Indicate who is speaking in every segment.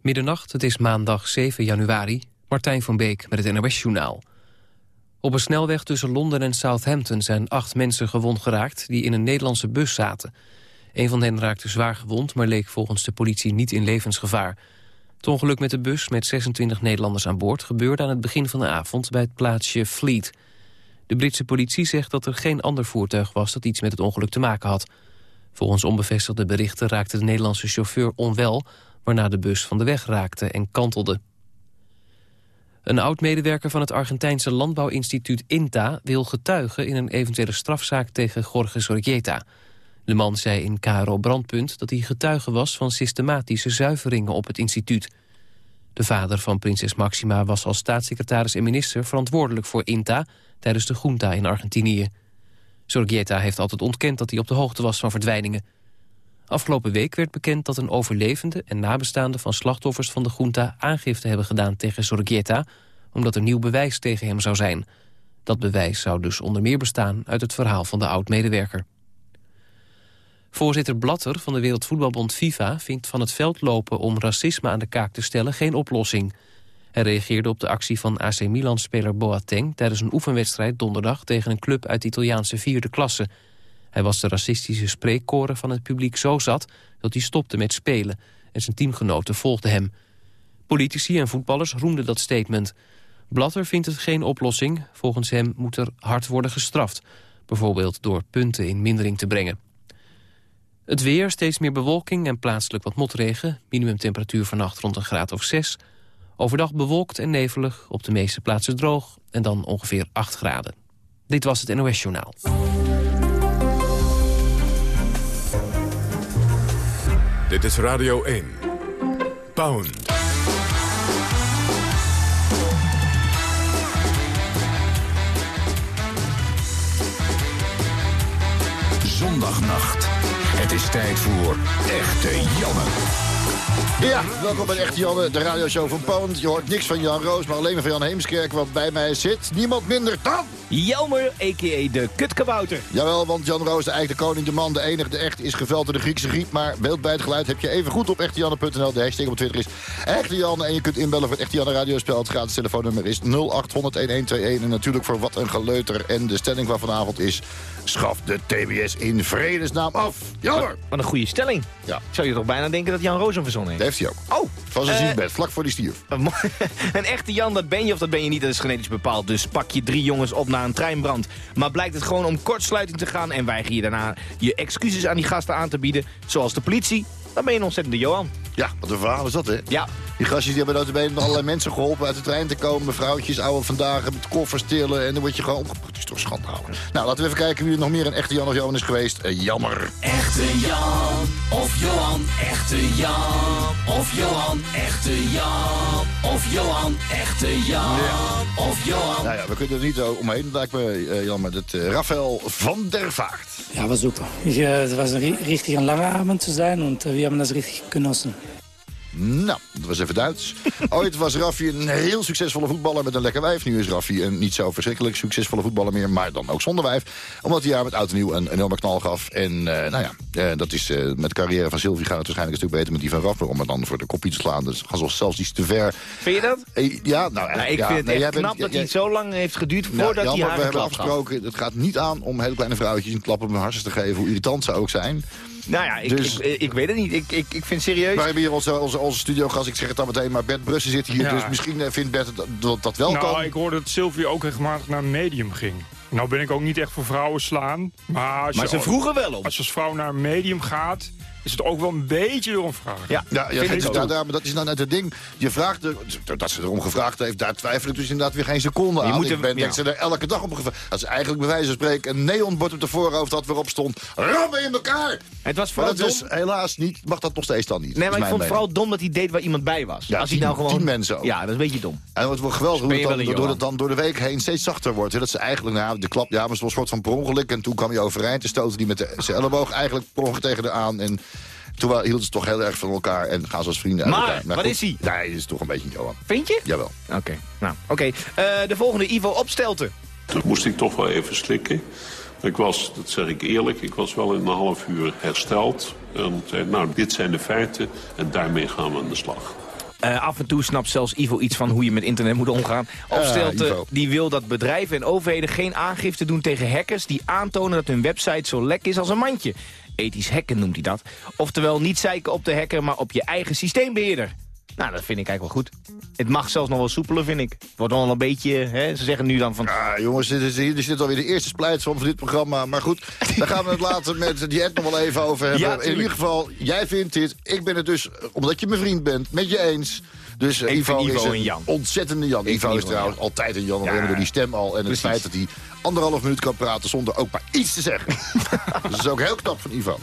Speaker 1: Middernacht, het is maandag 7 januari. Martijn van Beek met het NOS-journaal. Op een snelweg tussen Londen en Southampton zijn acht mensen gewond geraakt... die in een Nederlandse bus zaten. Een van hen raakte zwaar gewond, maar leek volgens de politie niet in levensgevaar. Het ongeluk met de bus met 26 Nederlanders aan boord... gebeurde aan het begin van de avond bij het plaatsje Fleet. De Britse politie zegt dat er geen ander voertuig was... dat iets met het ongeluk te maken had. Volgens onbevestigde berichten raakte de Nederlandse chauffeur onwel waarna de bus van de weg raakte en kantelde. Een oud-medewerker van het Argentijnse landbouwinstituut INTA... wil getuigen in een eventuele strafzaak tegen Jorge Sorrieta. De man zei in KRO Brandpunt dat hij getuige was... van systematische zuiveringen op het instituut. De vader van prinses Maxima was als staatssecretaris en minister... verantwoordelijk voor INTA tijdens de junta in Argentinië. Sorrieta heeft altijd ontkend dat hij op de hoogte was van verdwijningen... Afgelopen week werd bekend dat een overlevende en nabestaande van slachtoffers van de junta aangifte hebben gedaan tegen Sorgieta, omdat er nieuw bewijs tegen hem zou zijn. Dat bewijs zou dus onder meer bestaan uit het verhaal van de oud-medewerker. Voorzitter Blatter van de Wereldvoetbalbond FIFA vindt van het veld lopen om racisme aan de kaak te stellen geen oplossing. Hij reageerde op de actie van AC Milan-speler Boateng tijdens een oefenwedstrijd donderdag tegen een club uit de Italiaanse vierde klasse. Hij was de racistische spreekkoren van het publiek zo zat dat hij stopte met spelen en zijn teamgenoten volgden hem. Politici en voetballers roemden dat statement. Blatter vindt het geen oplossing. Volgens hem moet er hard worden gestraft. Bijvoorbeeld door punten in mindering te brengen. Het weer, steeds meer bewolking en plaatselijk wat motregen. Minimumtemperatuur vannacht rond een graad of 6. Overdag bewolkt en nevelig, op de meeste plaatsen droog... en dan ongeveer 8 graden. Dit was het NOS Journaal.
Speaker 2: Dit is Radio 1. Pound. Zondagnacht. Het is tijd voor Echte Janne.
Speaker 3: Ja, welkom bij Echte Janne, de radioshow van Pound. Je hoort niks van Jan Roos, maar alleen maar van Jan Heemskerk. Want bij mij zit niemand minder dan...
Speaker 4: Jelmer, a.k.a. de kutkabouter.
Speaker 3: Jawel, want Jan Roos, de eigen koning, de man, de enige, de echt... is geveld door de Griekse griep. Maar beeld bij het geluid heb je even goed op echtejanne.nl. De hashtag op Twitter is Echte Janne. En je kunt inbellen voor het Echte Janne radiospel. Het gratis telefoonnummer is 0800-1121. En natuurlijk voor wat een geleuter. En de stelling van vanavond is... Schaf de TBS in vredesnaam af. Jammer.
Speaker 4: Wat een goede stelling.
Speaker 3: Ja.
Speaker 4: Zou je toch bijna denken dat Jan Roos hem verzonnen heeft?
Speaker 3: Dat heeft hij ook.
Speaker 4: Oh.
Speaker 3: Van zijn ziekbed, vlak voor die stierf.
Speaker 4: een echte Jan, dat ben je of dat ben je niet, dat is genetisch bepaald. Dus pak je drie jongens op na een treinbrand. Maar blijkt het gewoon om kortsluiting te gaan... en weiger je daarna je excuses aan die gasten aan te bieden... zoals de politie, dan ben je een ontzettende Johan.
Speaker 3: Ja, wat een verhaal is dat, hè?
Speaker 4: Ja,
Speaker 3: Die gastjes die hebben notabene nog allerlei mensen geholpen uit de trein te komen. Vrouwtjes, oude vandaag, met koffers tillen. En dan word je gewoon opgepakt. Het is toch schandalig. Nou, laten we even kijken wie er nog meer een echte Jan of Johan is geweest. Eh, jammer.
Speaker 5: Echte Jan of Johan, echte Jan of Johan, echte Jan of Johan, echte Jan of Johan.
Speaker 3: Nou ja, we kunnen er niet zo omheen. Het lijkt me eh, jammer. Dat uh, Rafael van der Vaart.
Speaker 6: Ja, super. Ich, äh, es war ein ri- richtig ein langer Abend zu sein und wir haben das richtig genossen.
Speaker 3: Nou, dat was even Duits. Ooit was Raffi een heel succesvolle voetballer met een lekker wijf. Nu is Raffi een niet zo verschrikkelijk succesvolle voetballer meer, maar dan ook zonder wijf. Omdat hij jaar met oud en nieuw een enorme knal gaf. En eh, nou ja, eh, dat is, eh, met de carrière van Sylvie gaat het waarschijnlijk een stuk beter met die van Raffi. Om er dan voor de kopie te slaan. Dus gaan ze zelfs iets te ver.
Speaker 4: vind je dat?
Speaker 3: Ja, nou,
Speaker 4: Nou,
Speaker 3: eigenlijk,
Speaker 4: ik
Speaker 3: ja,
Speaker 4: vind het
Speaker 3: nee,
Speaker 4: echt
Speaker 3: bent-
Speaker 4: knap dat
Speaker 3: jij-
Speaker 4: hij zo lang heeft geduurd
Speaker 3: Nou,
Speaker 4: voordat
Speaker 3: Jan,
Speaker 4: hij haar
Speaker 3: we
Speaker 4: een
Speaker 3: hebben
Speaker 4: klap gaf.
Speaker 3: afgesproken, het gaat niet aan om hele kleine vrouwtjes een klap op hun hartjes te geven, hoe irritant ze ook zijn.
Speaker 4: Nou ja, ik,
Speaker 3: Dus-
Speaker 4: ik, ik weet het niet. Ik, ik, ik vind serieus...
Speaker 3: We hebben hier onze, onze, onze studiogast, ik zeg het dan meteen, maar Bert Brussen zit hier,
Speaker 7: Ja.
Speaker 3: dus misschien eh, vindt Bert dat, dat, wel
Speaker 7: Nou,
Speaker 3: kan.
Speaker 7: ik hoorde dat Sylvie ook regelmatig naar een medium ging. Nou ben ik ook niet echt voor vrouwen slaan. Maar, als
Speaker 4: maar
Speaker 7: je,
Speaker 4: ze vroegen wel om.
Speaker 7: Als je als vrouw naar een medium gaat, is het ook wel een beetje door een vraag.
Speaker 4: Ja,
Speaker 3: Ja, dat, is, daar, daar- maar dat is nou net het ding. Je vraagt, er, dat ze erom gevraagd heeft, daar twijfel ik dus inderdaad weer geen seconde aan.
Speaker 4: moet
Speaker 3: ik
Speaker 4: er-
Speaker 3: ben,
Speaker 4: ja.
Speaker 3: denk ze er elke dag op gevraagd. Dat is eigenlijk bij wijze van spreken een neonbord op de voorhoofd had waarop stond, rammen in elkaar!
Speaker 4: Het was
Speaker 3: Maar
Speaker 4: vooral
Speaker 3: dat is
Speaker 4: dom.
Speaker 3: helaas niet, mag dat nog steeds dan niet.
Speaker 4: Nee,
Speaker 3: is
Speaker 4: maar ik vond het
Speaker 3: mening.
Speaker 4: vooral dom dat hij deed waar iemand bij was.
Speaker 3: Ja,
Speaker 4: Als
Speaker 3: tien-
Speaker 4: hij nou gewoon...
Speaker 3: tien mensen ook.
Speaker 4: Ja, dat is een beetje dom.
Speaker 3: En het wordt geweldig hoe het
Speaker 4: je
Speaker 3: dan, het dan door de week heen steeds zachter wordt. hè. Dat ze eigenlijk, nou, de klap, ja, maar het was een soort van per ongeluk. En toen kwam hij overeind en stootte hij met de, zijn elleboog eigenlijk per ongeluk tegen de aan. En toen hielden ze toch heel erg van elkaar en gaan ze als vrienden uit
Speaker 4: Maar, wat
Speaker 3: goed,
Speaker 4: is hij?
Speaker 3: Nee, hij is toch een beetje een Johan.
Speaker 4: Vind je?
Speaker 3: Jawel.
Speaker 4: Oké, nou, oké. Eh, de volgende, Ivo Opstelten.
Speaker 8: Toen moest ik toch wel even slikken. Ik was, dat zeg ik eerlijk, ik was wel in een half uur hersteld. En zei, nou, dit zijn de feiten en daarmee gaan we aan de slag.
Speaker 4: Eh, af en toe snapt zelfs Ivo iets van hoe je met internet moet omgaan. Opstelte
Speaker 3: Ivo.
Speaker 4: die wil dat bedrijven en overheden geen aangifte doen tegen hackers... die aantonen dat hun website zo lek is als een mandje. Ethisch hacken noemt hij dat. Oftewel niet zeiken op de hacker, maar op je eigen systeembeheerder. Nou, dat vind ik eigenlijk wel goed. Het mag zelfs nog wel soepeler, vind ik. Het wordt wel een beetje, hè, ze zeggen nu dan van...
Speaker 3: Ah, jongens, dit is, hier zit alweer de eerste splijtsom van dit programma. Maar goed, daar gaan we het later met die Ed nog wel even over hebben.
Speaker 4: Ja,
Speaker 3: In ieder geval, jij vindt dit. Ik ben het dus, omdat je mijn vriend bent, met je eens. Dus
Speaker 4: Ik
Speaker 3: Ivo, is een
Speaker 4: Jan.
Speaker 3: ontzettende Jan. Ivo is trouwens
Speaker 4: Jan.
Speaker 3: altijd een Jan.
Speaker 4: Ja,
Speaker 3: Alleen door die stem al. En
Speaker 4: precies.
Speaker 3: het feit dat hij anderhalf minuut kan praten zonder ook maar iets te zeggen. dus dat is ook heel knap van Ivo.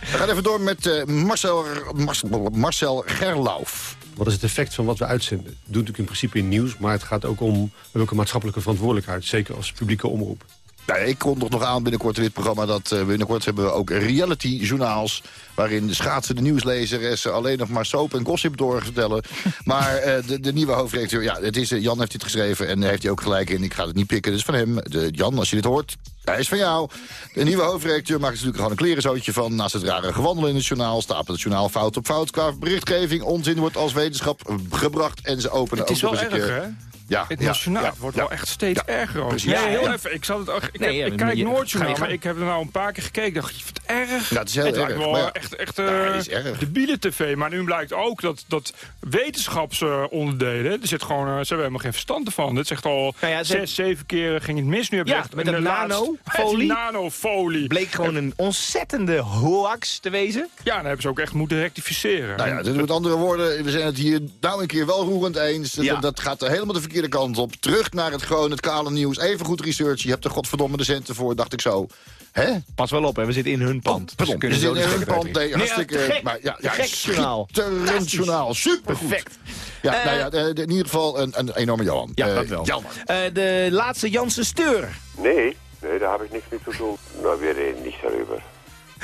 Speaker 3: We gaan even door met eh, Marcel, Marcel, Marcel Gerlauf.
Speaker 9: Wat is het effect van wat we uitzenden? Het doet natuurlijk in principe in nieuws, maar het gaat ook om... we hebben ook een maatschappelijke verantwoordelijkheid, zeker als publieke omroep.
Speaker 3: Nou, ik kondig nog aan binnenkort in dit programma dat eh, binnenkort hebben we ook reality-journaals... waarin de schaatsen, de nieuwslezeressen alleen nog maar soap en gossip doorvertellen. maar eh, de, de nieuwe hoofdredacteur, ja, het is, eh, Jan heeft dit geschreven en daar heeft hij ook gelijk in. Ik ga het niet pikken, dus van hem. De, Jan, als je dit hoort, hij is van jou. De nieuwe hoofdredacteur maakt natuurlijk gewoon een klerenzootje van. Naast het rare gewandelen in het journaal stapelt het journaal fout op fout. Qua berichtgeving, onzin wordt als wetenschap eh, gebracht en ze openen
Speaker 7: Het is
Speaker 3: ook nog eens een keer...
Speaker 7: hè?
Speaker 3: Ja,
Speaker 7: Het
Speaker 3: ja,
Speaker 7: nationaal
Speaker 3: ja,
Speaker 7: wordt
Speaker 3: ja.
Speaker 7: wel echt steeds
Speaker 3: Ja.
Speaker 7: erger ook.
Speaker 4: Ja,
Speaker 7: heel
Speaker 4: ja.
Speaker 7: even. Ik, zat het, ook- ik,
Speaker 4: Nee,
Speaker 7: heb-
Speaker 4: ja,
Speaker 7: ik
Speaker 4: dan
Speaker 7: kijk nooit journaal, maar ik heb er nou een paar keer gekeken. Ik dacht, je vindt het erg.
Speaker 3: Ja, het is heel
Speaker 7: het
Speaker 3: erg,
Speaker 7: lijkt wel echt, echt
Speaker 3: Ja,
Speaker 7: eh,
Speaker 3: het is erg.
Speaker 7: debiele tv. Maar nu blijkt ook dat, dat wetenschapsonderdelen... er zit gewoon, eh, ze hebben helemaal geen verstand ervan. Dit zegt al
Speaker 4: Nou ja, ze-
Speaker 7: zes, zeven keer ging het mis. Nu heb je
Speaker 4: Ja,
Speaker 7: echt
Speaker 4: met
Speaker 7: een
Speaker 4: nanofolie.
Speaker 7: Nanofolie.
Speaker 4: Bleek gewoon een ontzettende hoax te wezen.
Speaker 7: Ja, dan hebben ze ook echt moeten rectificeren.
Speaker 3: Nou ja, dus met andere woorden, we zijn het hier nou een keer wel roerend eens. Dat, dat gaat er helemaal de verkeerde kant op. Terug naar het gewoon, het kale nieuws. Even goed research. Je hebt er godverdomme de centen voor, dacht ik zo. Hè?
Speaker 4: Pas wel op, hè. we zitten in hun pand.
Speaker 3: Oh, Pardon,
Speaker 4: Dus
Speaker 3: we zitten in
Speaker 4: de
Speaker 3: pand. Nee, hartstikke...
Speaker 4: te gek.
Speaker 3: maar ja, ja,
Speaker 4: gek journaal.
Speaker 3: Supergoed.
Speaker 4: Perfect.
Speaker 3: Ja,
Speaker 4: Eh,
Speaker 3: nou ja, de- de- in ieder geval een, een enorme Johan.
Speaker 4: Ja,
Speaker 3: Eh,
Speaker 4: dat wel.
Speaker 3: Jammer.
Speaker 4: Eh, de laatste Janssen Steur.
Speaker 10: Nee, nee, daar heb ik niks mee te doen. Nou, weer niets daarover.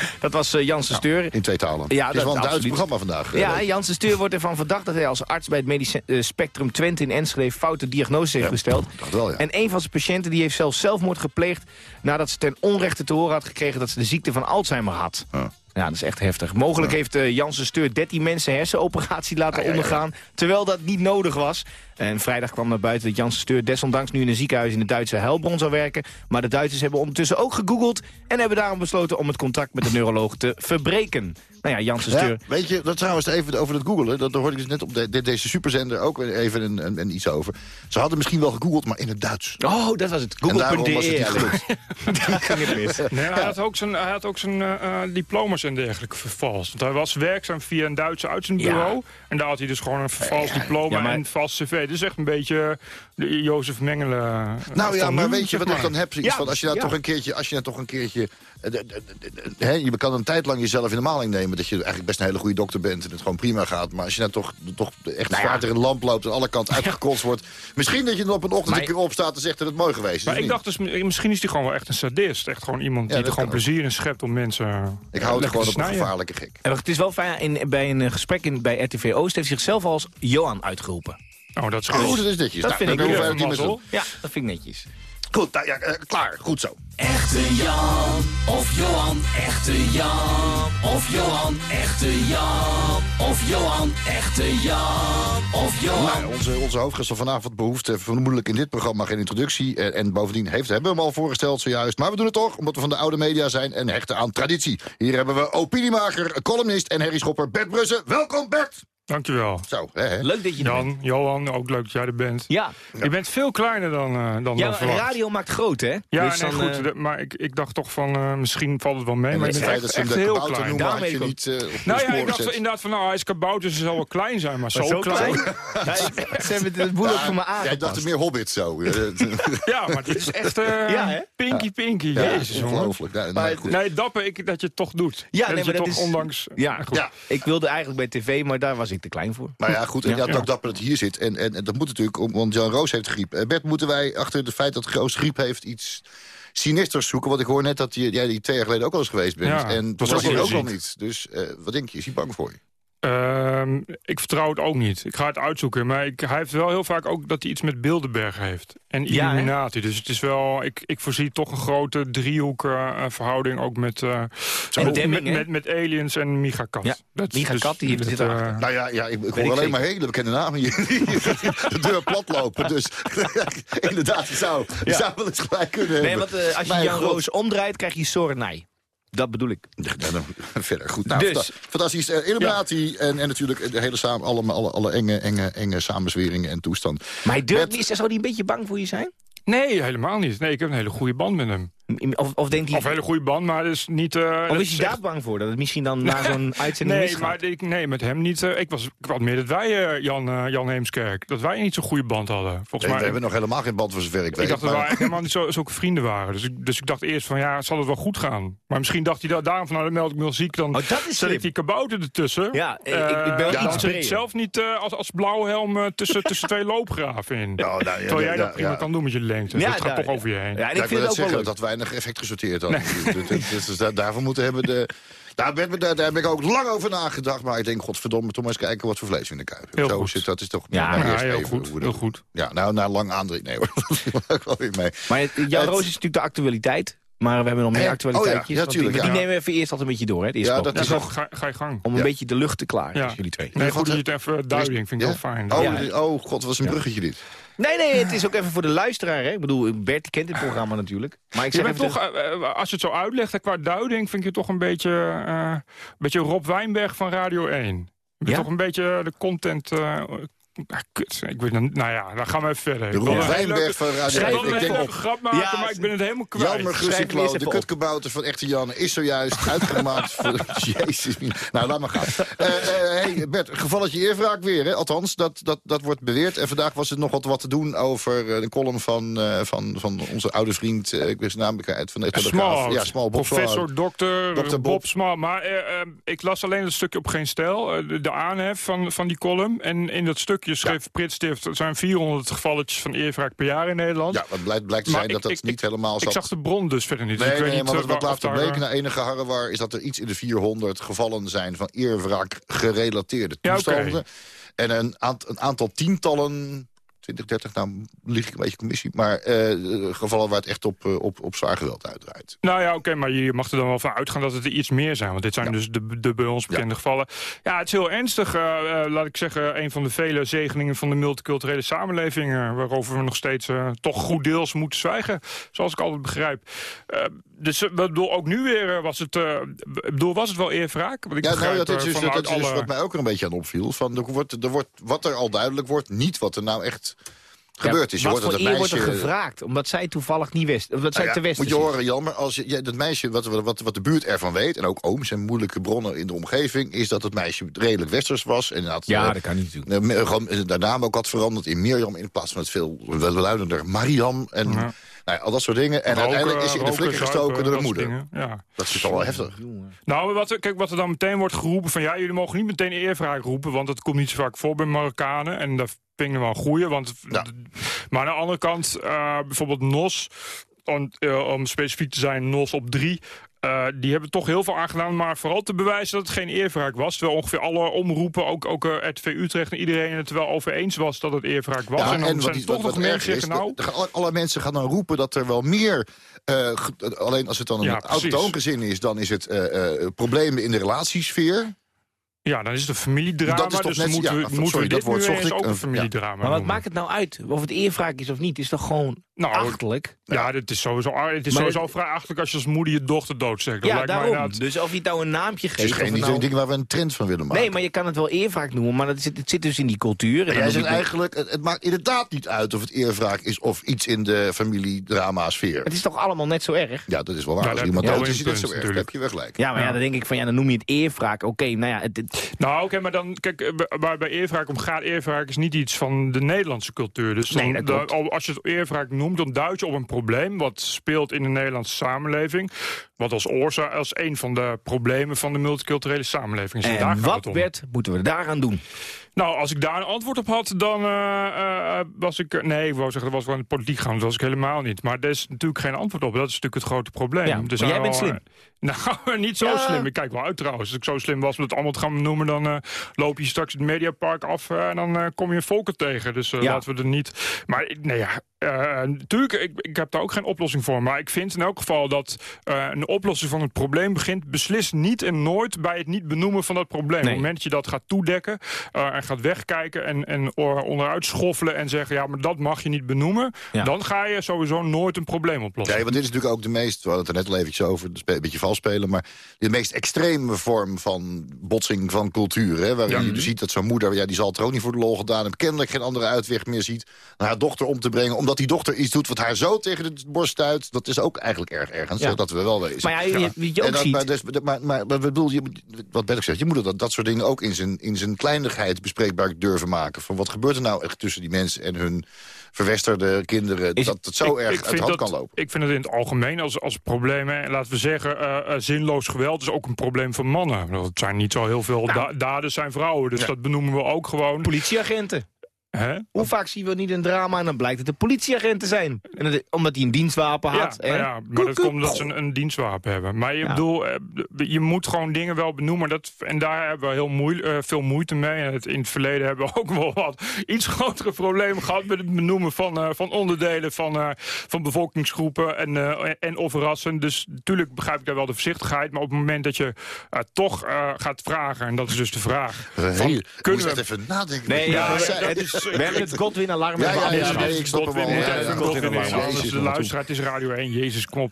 Speaker 4: Dat was eh, Janssen Steur.
Speaker 3: In twee talen.
Speaker 4: Ja,
Speaker 3: het is
Speaker 4: dat
Speaker 3: wel een Duits programma vandaag.
Speaker 4: Ja,
Speaker 3: Eh,
Speaker 4: Janssen Steur wordt ervan verdacht dat hij als arts bij het medisch eh, spectrum Twente in Enschede foute diagnoses heeft
Speaker 3: Ja,
Speaker 4: gesteld.
Speaker 3: dacht wel, ja.
Speaker 4: En een van zijn patiënten die heeft zelfs zelfmoord gepleegd nadat ze ten onrechte te horen had gekregen dat ze de ziekte van Alzheimer had.
Speaker 3: Ja.
Speaker 4: Ja, dat is echt heftig. Mogelijk heeft eh, Janssen Steur 13 mensen hersenoperatie laten
Speaker 3: Ah, ja, ja, ja.
Speaker 4: ondergaan, terwijl dat niet nodig was. En vrijdag kwam naar buiten dat Janssen Steur desondanks nu in een ziekenhuis in de Duitse Helbron zou werken. Maar de Duitsers hebben ondertussen ook gegoogeld en hebben daarom besloten om het contact met de neuroloog te verbreken. Nou ja, Janssen Steur...
Speaker 3: Ja, weet je, dat trouwens even over het googelen. Dat, daar hoorde ik dus net op de, de- deze superzender ook even een, een, een iets over. Ze hadden misschien wel gegoogeld, maar in het Duits.
Speaker 4: Oh, dat was het.
Speaker 3: En daarom was het
Speaker 4: Google.de.
Speaker 3: niet
Speaker 4: mis.
Speaker 7: Nee, hij had ook zijn, hij had ook zijn eh, eh, diploma's en dergelijke vervalst. Want hij was werkzaam via een Duitse uitzendbureau.
Speaker 4: Ja.
Speaker 7: En daar had hij dus gewoon een vervals diploma
Speaker 4: Ja, maar-
Speaker 7: en een vals cv. Is echt een beetje de Jozef Mengele. eh,
Speaker 3: Nou ja,
Speaker 7: van
Speaker 3: maar
Speaker 7: nu,
Speaker 3: weet je wat ik dan heb? Zoiets
Speaker 4: Ja,
Speaker 3: van, als je nou
Speaker 4: ja.
Speaker 3: toch een keertje... Als je nou toch een keertje eh, de- hè, je kan een tijd lang jezelf in de maling nemen... dat je eigenlijk best een hele goede dokter bent en het gewoon prima gaat. Maar als je nou toch, toch echt
Speaker 4: Nou ja.
Speaker 3: zwaar in de lamp loopt... en alle kanten uitgekotst wordt... misschien dat je dan op een ochtend
Speaker 4: Maar-
Speaker 3: een keer opstaat en zegt dat het mooi geweest is.
Speaker 7: Maar ik
Speaker 3: niet?
Speaker 7: dacht dus, misschien is hij gewoon wel echt een sadist. Echt gewoon iemand
Speaker 3: Ja,
Speaker 7: die er gewoon plezier in schept om mensen
Speaker 3: Ik hou het gewoon op een gevaarlijke gek.
Speaker 4: En het is wel fijn, in, bij een eh, gesprek in, bij RTV Oost heeft hij zichzelf als Johan uitgeroepen.
Speaker 7: Oh, dat is
Speaker 3: Oh,
Speaker 7: goed.
Speaker 3: dat is netjes.
Speaker 4: Dat
Speaker 3: Nou,
Speaker 4: vind ik
Speaker 3: doen.
Speaker 4: Ja, dat vind ik netjes.
Speaker 3: Goed, nou ja, eh, klaar. Goed zo.
Speaker 5: Echte Jan of Johan, echte Jan of Johan, echte Jan of Johan, echte Jan of Johan.
Speaker 3: Nou, onze, onze hoofdgast van vanavond behoeft eh, vermoedelijk in dit programma geen introductie. Eh, en bovendien heeft, hebben we hem al voorgesteld zojuist. Maar we doen het toch, omdat we van de oude media zijn en hechten aan traditie. Hier hebben we opiniemaker, columnist en Harry Schopper Bert Brussen. Welkom Bert!
Speaker 7: Dankjewel.
Speaker 3: Zo, hè, hè?
Speaker 4: Leuk dat je er bent.
Speaker 7: Jan, Johan, ook leuk dat jij er bent.
Speaker 4: Ja,
Speaker 7: Je bent veel kleiner dan, eh dan,
Speaker 4: ja
Speaker 7: dan
Speaker 4: radio maakt groot, hè?
Speaker 7: Ja,
Speaker 4: Dus
Speaker 7: nee,
Speaker 4: dan,
Speaker 7: goed.
Speaker 4: eh,
Speaker 7: maar ik, ik dacht toch van, eh, misschien valt het wel mee. Maar
Speaker 3: het
Speaker 7: je bent
Speaker 3: dat
Speaker 7: echt,
Speaker 3: ze hem
Speaker 7: echt
Speaker 3: de
Speaker 7: heel klein.
Speaker 3: noemen, had
Speaker 4: Daarmee
Speaker 3: je niet eh,
Speaker 7: Nou ja, ik dacht inderdaad van, nou, hij is kabouter, ze zal wel klein zijn, maar zo,
Speaker 4: zo
Speaker 7: klein.
Speaker 4: klein. Ja, ik- ze hebben het boel ook voor me
Speaker 3: jij
Speaker 4: aangepast.
Speaker 3: dacht er meer Hobbit zo.
Speaker 7: Ja, maar dit is echt eh
Speaker 4: Ja, hè?
Speaker 7: pinky pinky.
Speaker 3: ja,
Speaker 7: Jezus,
Speaker 3: ongelooflijk. Nee,
Speaker 4: Maar-
Speaker 3: goed.
Speaker 7: Nee, dapper ik, dat je het toch doet.
Speaker 4: Ja,
Speaker 7: dat
Speaker 4: nee, maar dat
Speaker 7: toch
Speaker 4: is-
Speaker 7: ondanks...
Speaker 4: Ja,
Speaker 7: goed.
Speaker 3: Ja.
Speaker 4: ik wilde eigenlijk bij tv, maar daar was ik te klein voor.
Speaker 3: Maar ja, goed, en
Speaker 4: Ja.
Speaker 3: dat hij hier zit. En, en, en dat moet natuurlijk, om- want Jan Roos heeft griep. Eh, Bert, moeten wij achter het feit dat Roos griep heeft iets sinisters zoeken? Want ik hoor net dat jij die twee jaar geleden ook al eens geweest bent.
Speaker 7: Ja,
Speaker 3: en toen
Speaker 7: was ook
Speaker 3: hij ook al niet. Dus eh, wat denk je, is hij bang voor je?
Speaker 7: Ehm, ik vertrouw het ook niet. Ik ga het uitzoeken. Maar ik, hij heeft wel heel vaak ook dat hij iets met Bilderberg heeft. En
Speaker 4: Ja?
Speaker 7: Illuminati. dus het is wel... Ik, ik voorzie toch een grote driehoek eh, verhouding ook met, eh, met,
Speaker 4: Demming,
Speaker 7: met, met, met aliens en Micha Kat.
Speaker 4: Ja,
Speaker 7: Dat-
Speaker 4: Micha Kat, die
Speaker 7: dat,
Speaker 4: zit erachter.
Speaker 3: Nou ja, ja ik, ik
Speaker 4: ik
Speaker 3: hoor alleen
Speaker 4: zeker.
Speaker 3: maar hele bekende namen hier. de deur platlopen. Dus inderdaad, je zou, je
Speaker 4: Ja.
Speaker 3: zou wel eens gelijk kunnen
Speaker 4: Nee,
Speaker 3: hebben.
Speaker 4: want als je
Speaker 3: Mijn
Speaker 4: Jan
Speaker 3: god.
Speaker 4: Roos omdraait, krijg je Sorenij. Dat bedoel ik.
Speaker 3: Ja, dan, verder, goed. Nou,
Speaker 4: Dus.
Speaker 3: fanta- Fantastisch. Eh, Illuminati en, en natuurlijk de hele samen, alle, alle, alle enge, enge, enge samenzweringen en toestand.
Speaker 4: Maar hij durft
Speaker 3: Bert-
Speaker 4: niet. Zou hij een beetje bang voor je zijn?
Speaker 7: Nee, helemaal niet. Nee, ik heb een hele goede band met hem.
Speaker 4: Of, of denkt hij...
Speaker 7: Of een hele goede band, maar het is niet... eh,
Speaker 4: Of
Speaker 7: dat
Speaker 4: is hij daar
Speaker 7: echt-
Speaker 4: bang voor? Dat het misschien dan na zo'n uitzending
Speaker 7: Nee,
Speaker 4: misgaat?
Speaker 7: maar ik, nee, met hem niet. eh, ik, was, ik was meer dat wij, eh, Jan, eh, Jan Heemskerk, dat wij niet zo'n goede band hadden. Volgens
Speaker 3: Nee,
Speaker 7: mij,
Speaker 3: we hebben nog helemaal geen band voor zover ik weet.
Speaker 7: ik dacht dat
Speaker 3: maar-
Speaker 7: wij eigenlijk helemaal niet zo, zulke vrienden waren. Dus ik, dus ik dacht eerst van, ja, zal het wel goed gaan? Maar misschien dacht hij dat, daarom van, nou, dan meld ik me wel ziek. Dan
Speaker 4: Oh, dat is
Speaker 7: zet
Speaker 4: slim.
Speaker 7: ik die kabouter ertussen.
Speaker 4: Ja, ik- ik ben iets
Speaker 7: zit zelf niet eh, als, als blauwhelm tussen, tussen twee loopgraven in.
Speaker 3: nou ja,
Speaker 7: Terwijl jij
Speaker 3: ja,
Speaker 7: dat prima
Speaker 3: ja.
Speaker 7: kan doen met je lengte.
Speaker 4: Ja,
Speaker 7: dat gaat
Speaker 4: daar-
Speaker 7: toch over je heen.
Speaker 4: Ja, en ik vind
Speaker 3: wil
Speaker 4: het ook wel
Speaker 3: zeggen,
Speaker 4: leuk.
Speaker 3: Weinig effect gesorteerd had. Dus, dus, dus daar- daarvoor moeten hebben de... Daar, ben, daar, daar heb ik ook lang over nagedacht. Maar ik denk, godverdomme, toch maar eens kijken wat voor vlees we in de kuip. hebben. Zo
Speaker 7: goed.
Speaker 3: zit dat is toch...
Speaker 4: Ja,
Speaker 3: eerst
Speaker 7: heel
Speaker 3: even
Speaker 7: goed. Heel goed.
Speaker 3: Ja, nou, na lang aandringen. Nee hoor, dat viel ook wel weer mee.
Speaker 4: Maar Het- Roos is natuurlijk de actualiteit. Maar we hebben nog meer
Speaker 3: Eh,
Speaker 4: actualiteitjes.
Speaker 3: oh ja, ja,
Speaker 4: want die- nemen we even eerst altijd een beetje door, hè?
Speaker 3: Ja, dat
Speaker 7: Ja,
Speaker 3: is nog-
Speaker 7: ga, ga je gang.
Speaker 4: Om een
Speaker 3: Ja.
Speaker 4: beetje de lucht te klaren
Speaker 7: Ja.
Speaker 4: tussen jullie twee.
Speaker 7: Nee, goed dat je het even duiding vind ik
Speaker 3: Ja?
Speaker 7: wel fijn.
Speaker 3: Oh,
Speaker 4: Ja.
Speaker 3: dit- oh god, wat is een bruggetje dit.
Speaker 4: Nee, nee, het is ook even voor de luisteraar, hè? Ik bedoel, Bert kent dit programma natuurlijk. Maar ik
Speaker 7: Je
Speaker 4: zeg
Speaker 7: bent toch, eh, eh, als je het zo uitlegt, hè, qua duiding, vind je toch een beetje, eh, een beetje Rob Wijnberg van Radio 1. Je bent toch een beetje de content... eh, ah, kut, ik weet nou ja, dan gaan we even verder. Een hele
Speaker 3: Wijnberg van Radio
Speaker 7: Ik
Speaker 4: Schrijf
Speaker 7: wil
Speaker 3: 1.
Speaker 7: een
Speaker 3: Ik
Speaker 7: hele
Speaker 3: denk
Speaker 7: leuke grap maken,
Speaker 4: Ja,
Speaker 7: maar ik ben het helemaal kwijt.
Speaker 3: Jammer Gussieklo, de
Speaker 4: even op.
Speaker 3: kutkabouter van Echte Jan, is zojuist uitgemaakt. voor, Jezus. Nou, laat maar gaan. Eh, eh, hey Bert, gevalletje eerwraak weer, hè? Althans, dat, dat, dat wordt beweerd. En vandaag was er nog wat, wat te doen over eh, de column van, eh, van, van onze oude vriend... ik wist de naam kwijt, van de.
Speaker 7: Small,
Speaker 3: Ja, Small Bob
Speaker 7: professor, dokter. Bob,
Speaker 3: Bob.
Speaker 7: Small. Maar ik las alleen het stukje op geen stijl, de, de aanhef van, van die column. En in dat stukje schreef Pritstift, er zijn 400 gevalletjes van eerwraak per jaar in Nederland.
Speaker 3: Ja, wat blijkt, blijkt te zijn
Speaker 7: ik-
Speaker 3: dat dat
Speaker 7: ik-
Speaker 3: niet helemaal
Speaker 7: ik
Speaker 3: zat.
Speaker 7: zag de bron dus verder niet. dus
Speaker 3: Nee,
Speaker 7: ik weet
Speaker 3: nee,
Speaker 7: niet
Speaker 3: maar
Speaker 7: eh,
Speaker 3: wat,
Speaker 7: waar-
Speaker 3: later bleek na enige harrewar... is dat er iets in de 400 gevallen zijn van eerwraak gerelateerde
Speaker 7: Ja,
Speaker 3: toestanden. En een, aant- een aantal tientallen... 20, 30, nou lieg ik een beetje commissie. Maar eh, gevallen waar het echt op, eh, op, op zwaar geweld uitdraait.
Speaker 7: Nou ja, oké, maar je mag er dan wel van uitgaan dat het er iets meer zijn. Want dit zijn dus de, de bij ons bekende gevallen. Ja, het is heel ernstig. laat ik zeggen, een van de vele zegeningen van de multiculturele samenleving... waarover we nog steeds toch goed deels moeten zwijgen. Zoals ik altijd begrijp. Dus ik bedoel, ook nu weer was het... bedoel, was het wel eerwraak? Want ik
Speaker 3: Ja, nou, dat is, dus, dat is wat mij ook er een beetje aan opviel. Van, er wordt, er wordt, wat er al duidelijk wordt, niet wat er nou echt gebeurd is. Je
Speaker 4: Wat
Speaker 3: hoort
Speaker 4: voor
Speaker 3: dat het
Speaker 4: wordt er
Speaker 3: meisje-
Speaker 4: gevraagd? Omdat zij toevallig niet wist. Of dat zij
Speaker 3: Nou ja,
Speaker 4: te westen
Speaker 3: Moet je horen, Jan, maar als je, ja, dat meisje, wat, wat, wat de buurt ervan weet... en ook ooms en moeilijke bronnen in de omgeving... is dat het meisje redelijk westers was. En had,
Speaker 4: Ja,
Speaker 3: eh,
Speaker 4: dat kan niet natuurlijk.
Speaker 3: de naam ook had veranderd in Mirjam... in plaats van het veel welluidender Mariam. En nou ja, al dat soort dingen. En
Speaker 7: Roken,
Speaker 3: uiteindelijk is hij in de flikker gestoken door de moeder.
Speaker 7: dingen. Ja.
Speaker 3: Dat is toch wel heftig.
Speaker 7: Nou, wat, kijk, wat er dan meteen wordt geroepen van... ja, jullie mogen niet meteen eervraag roepen... want dat komt niet zo vaak voor bij Marokkanen. En dat vind ik wel een goeie. Want,
Speaker 3: Ja.
Speaker 7: Maar aan de andere kant, eh, bijvoorbeeld NOS... Om, eh, om specifiek te zijn, NOS op 3... eh, die hebben toch heel veel aangedaan, maar vooral te bewijzen dat het geen eerwraak was. Terwijl ongeveer alle omroepen, ook, ook eh, RTV Utrecht en iedereen het er wel over eens was dat het eerwraak was.
Speaker 3: Ja,
Speaker 7: en dan
Speaker 3: en wat,
Speaker 7: zijn
Speaker 3: die-
Speaker 7: er toch
Speaker 3: wat,
Speaker 7: nog
Speaker 3: wat
Speaker 7: mensen zeggen, nou...
Speaker 3: dat- gaan alle, mensen gaan dan roepen dat er wel meer... eh, alleen als het dan een
Speaker 7: Ja,
Speaker 3: is, dan is het eh, eh, problemen in de relatiesfeer.
Speaker 7: Ja, dan is het een familiedrama,
Speaker 3: Dat is toch
Speaker 7: dus
Speaker 3: net-
Speaker 7: moeten we,
Speaker 3: ja,
Speaker 7: moeten
Speaker 3: sorry,
Speaker 7: we
Speaker 3: dat
Speaker 7: dit
Speaker 3: woord
Speaker 7: nu
Speaker 3: zocht
Speaker 7: eens
Speaker 3: ik.
Speaker 7: ook een familiedrama
Speaker 4: Maar wat
Speaker 7: noemen.
Speaker 4: maakt het nou uit? Of het eerwraak is of niet? Is toch gewoon
Speaker 7: Nou,
Speaker 4: achterlijk?
Speaker 7: Ja, dit is sowieso, het is
Speaker 4: Maar
Speaker 7: sowieso
Speaker 4: het-
Speaker 7: vrij achterlijk als je als moeder je dochter. Dat
Speaker 4: Ja,
Speaker 7: lijkt mij
Speaker 4: daarom.
Speaker 7: inderdaad-
Speaker 4: Dus of je het nou een naampje
Speaker 3: Het
Speaker 4: geeft...
Speaker 3: is
Speaker 4: of
Speaker 3: geen
Speaker 4: het
Speaker 3: niet
Speaker 4: nou-
Speaker 3: zo'n ding waar we een trend van willen maken.
Speaker 4: Nee, maar je kan het wel eerwraak noemen, maar het zit, het zit dus in die cultuur. En
Speaker 3: jij zegt eigenlijk, het, het maakt inderdaad niet uit of het eerwraak is... of iets in de familiedrama-sfeer.
Speaker 4: Het is toch allemaal net zo erg?
Speaker 3: Ja, dat is wel waar.
Speaker 7: Ja,
Speaker 3: Als iemand dood is, is het net zo erg. Heb je wel gelijk.
Speaker 4: Ja, maar ja.
Speaker 7: Ja.
Speaker 4: dan denk ik van ja, dan noem je het eerwraak. Oké, nou ja, het, het-
Speaker 7: Nou, oké, maar dan, kijk, eh, bij- waar bij eerwraak om gaat, eerwraak is niet iets van de Nederlandse cultuur. Dus dan,
Speaker 4: Nee, dat klopt.
Speaker 7: dan- al- als je het eerwraak noemt, benoemt, dan duid je op een probleem... wat speelt in de Nederlandse samenleving. Wat als oorzaak, als een van de problemen van de multiculturele samenleving is.
Speaker 4: En wat. Bert, moeten we daaraan doen?
Speaker 7: Nou, als ik daar een antwoord op had, dan eh, eh, was ik... eh, nee, ik wou zeggen, dat was de politiek gaan. Dat was ik helemaal niet. Maar daar is natuurlijk geen antwoord op. Dat is natuurlijk het grote probleem.
Speaker 4: Ja,
Speaker 7: Er zijn
Speaker 4: jij bent slim.
Speaker 7: nou, niet zo
Speaker 4: Ja.
Speaker 7: slim. Ik kijk wel uit trouwens. Als ik zo slim was om het allemaal te gaan benoemen... dan loop je straks het Mediapark af en dan kom je volken tegen. Dus
Speaker 4: Ja.
Speaker 7: laten we er niet... Maar nee, ja, eh, natuurlijk, ik, ik heb daar ook geen oplossing voor. Maar ik vind in elk geval dat eh, een oplossing van het probleem begint... beslist niet en nooit bij het niet benoemen van dat probleem. Op het moment dat je dat gaat toedekken eh, en gaat wegkijken... en, en onderuit schoffelen en zeggen... ja, maar dat mag je niet benoemen...
Speaker 4: Ja.
Speaker 7: dan ga je sowieso nooit een probleem oplossen.
Speaker 3: Nee, want dit is natuurlijk ook de meest, we hadden het er net al eventjes over, een beetje vals spelen, maar de meest extreme vorm van botsing van cultuur. Hè, waarin je dus ziet dat zo'n moeder, ja, die zal het er ook niet voor de lol gedaan hebben, kennelijk geen andere uitweg meer ziet dan haar dochter om te brengen, omdat die dochter iets doet wat haar zo tegen de borst stuit. Dat is ook eigenlijk erg ergens,
Speaker 4: Ja.
Speaker 3: dat we wel wezen.
Speaker 4: Maar ja, je, wat je ook
Speaker 3: dat-
Speaker 4: ziet...
Speaker 3: maar, dus, maar, maar, bedoel, je, moet- wat Bert zegt, je moet dat, dat soort dingen ook in zijn, in zijn kleinigheid bespreekbaar durven maken. Van wat gebeurt er nou echt tussen die mensen en hun verwesterde kinderen,
Speaker 4: Is-
Speaker 3: dat het zo erg uit hand
Speaker 7: dat,
Speaker 3: kan lopen.
Speaker 7: Ik vind het in het algemeen als, als problemen, en laten we zeggen, eh, eh, zinloos geweld is ook een probleem van mannen. Dat zijn niet zo heel veel
Speaker 3: Nou.
Speaker 7: da- daden zijn vrouwen, dus dat benoemen we ook gewoon.
Speaker 4: Politieagenten.
Speaker 7: Hè?
Speaker 4: Hoe vaak zien we niet een drama en dan blijkt het een politieagent te zijn? En dat, omdat hij een dienstwapen had. hè?
Speaker 7: ja, maar
Speaker 4: Koek,
Speaker 7: dat
Speaker 4: koek.
Speaker 7: komt omdat ze een, een dienstwapen hebben. Maar je,
Speaker 4: Ja.
Speaker 7: bedoel, eh, je moet gewoon dingen wel benoemen. Dat, en daar hebben we heel moeil- eh, veel moeite mee. En het, in het verleden hebben we ook wel wat iets grotere problemen gehad... met het benoemen van, eh, van onderdelen van, eh, van bevolkingsgroepen en, eh, en of rassen. Dus natuurlijk begrijp ik daar wel de voorzichtigheid. Maar op het moment dat je eh, toch eh, gaat vragen... en dat is dus de vraag...
Speaker 3: Hey,
Speaker 7: van,
Speaker 3: je
Speaker 7: kunnen we
Speaker 3: even nadenken.
Speaker 4: Nee, ja, het is, we hebben het Godwin-alarm
Speaker 3: Ja,
Speaker 4: even
Speaker 3: ja, ja,
Speaker 4: afgeschaft.
Speaker 3: nee, ik snap hem wel.
Speaker 7: Godwin,
Speaker 3: Ja,
Speaker 7: Godwin
Speaker 3: Godwin,
Speaker 7: is De luisteraar, het is Radio 1, Jezus, kom.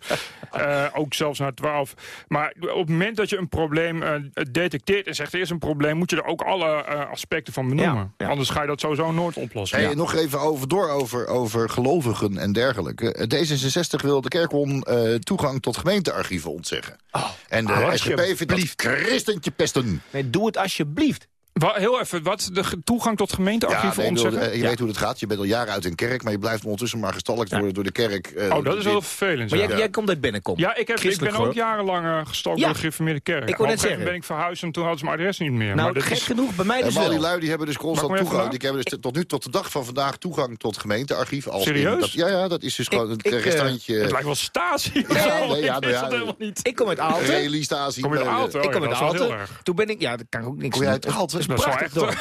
Speaker 7: Eh, ook zelfs naar 12. Maar op het moment dat je een probleem eh, detecteert en zegt er is een probleem... moet je er ook alle eh, aspecten van benoemen.
Speaker 4: Ja, ja.
Speaker 7: Anders ga je dat sowieso nooit oplossen.
Speaker 3: Hey, Nog even over, door over, over gelovigen en dergelijke. Eh, D66 wil de kerkon eh, toegang tot gemeentearchieven ontzeggen. en de SGP vindt dat christentje pesten.
Speaker 4: Nee, doe het alsjeblieft.
Speaker 7: Wa- heel even, wat? De toegang tot gemeentearchieven
Speaker 3: nee, ik bedoel,
Speaker 7: ontzeggen?
Speaker 3: eh, je weet hoe het gaat. Je bent al jaren uit een kerk, maar je blijft ondertussen maar gestalkt worden door de kerk. eh,
Speaker 7: oh, dat is wel vervelend.
Speaker 4: Maar
Speaker 7: ja.
Speaker 4: jij, jij komt uit Bennekom.
Speaker 7: Ja, ik, heb, ik ben ook jarenlang uh, gestalkt
Speaker 4: Ja.
Speaker 7: door de gereformeerde kerk.
Speaker 4: Ik
Speaker 7: Maar
Speaker 4: wou
Speaker 7: op
Speaker 4: net
Speaker 7: een gegeven moment
Speaker 4: zeggen.
Speaker 7: ben ik verhuisd en toen hadden ze mijn adres niet meer.
Speaker 4: Nou,
Speaker 7: maar dat
Speaker 4: gek
Speaker 7: is,
Speaker 4: genoeg, bij mij dus wel.
Speaker 3: die lui die hebben dus constant
Speaker 7: ik
Speaker 3: toegang. Die hebben dus tot nu tot de dag van vandaag toegang tot gemeentearchieven. Als
Speaker 7: Serieus?
Speaker 3: in dat- ja, ja, dat is dus gewoon een
Speaker 4: ik, eh,
Speaker 3: restaurantje.
Speaker 7: het lijkt wel Stasi.
Speaker 3: Ja, nee, ja,
Speaker 7: ik
Speaker 3: nou ja,
Speaker 7: helemaal niet.
Speaker 4: Ik kom uit Aalten.
Speaker 3: realisatie.
Speaker 7: Kom je uit
Speaker 3: eh,
Speaker 7: Aalten?
Speaker 4: Ik
Speaker 7: Oh,
Speaker 4: kom
Speaker 7: ja,
Speaker 4: uit Aalten. Toen ben ik... Ja, dat kan ik ook niks
Speaker 3: Kom uit. Aalten?
Speaker 4: Is
Speaker 7: Dat wel echt,
Speaker 4: dorp.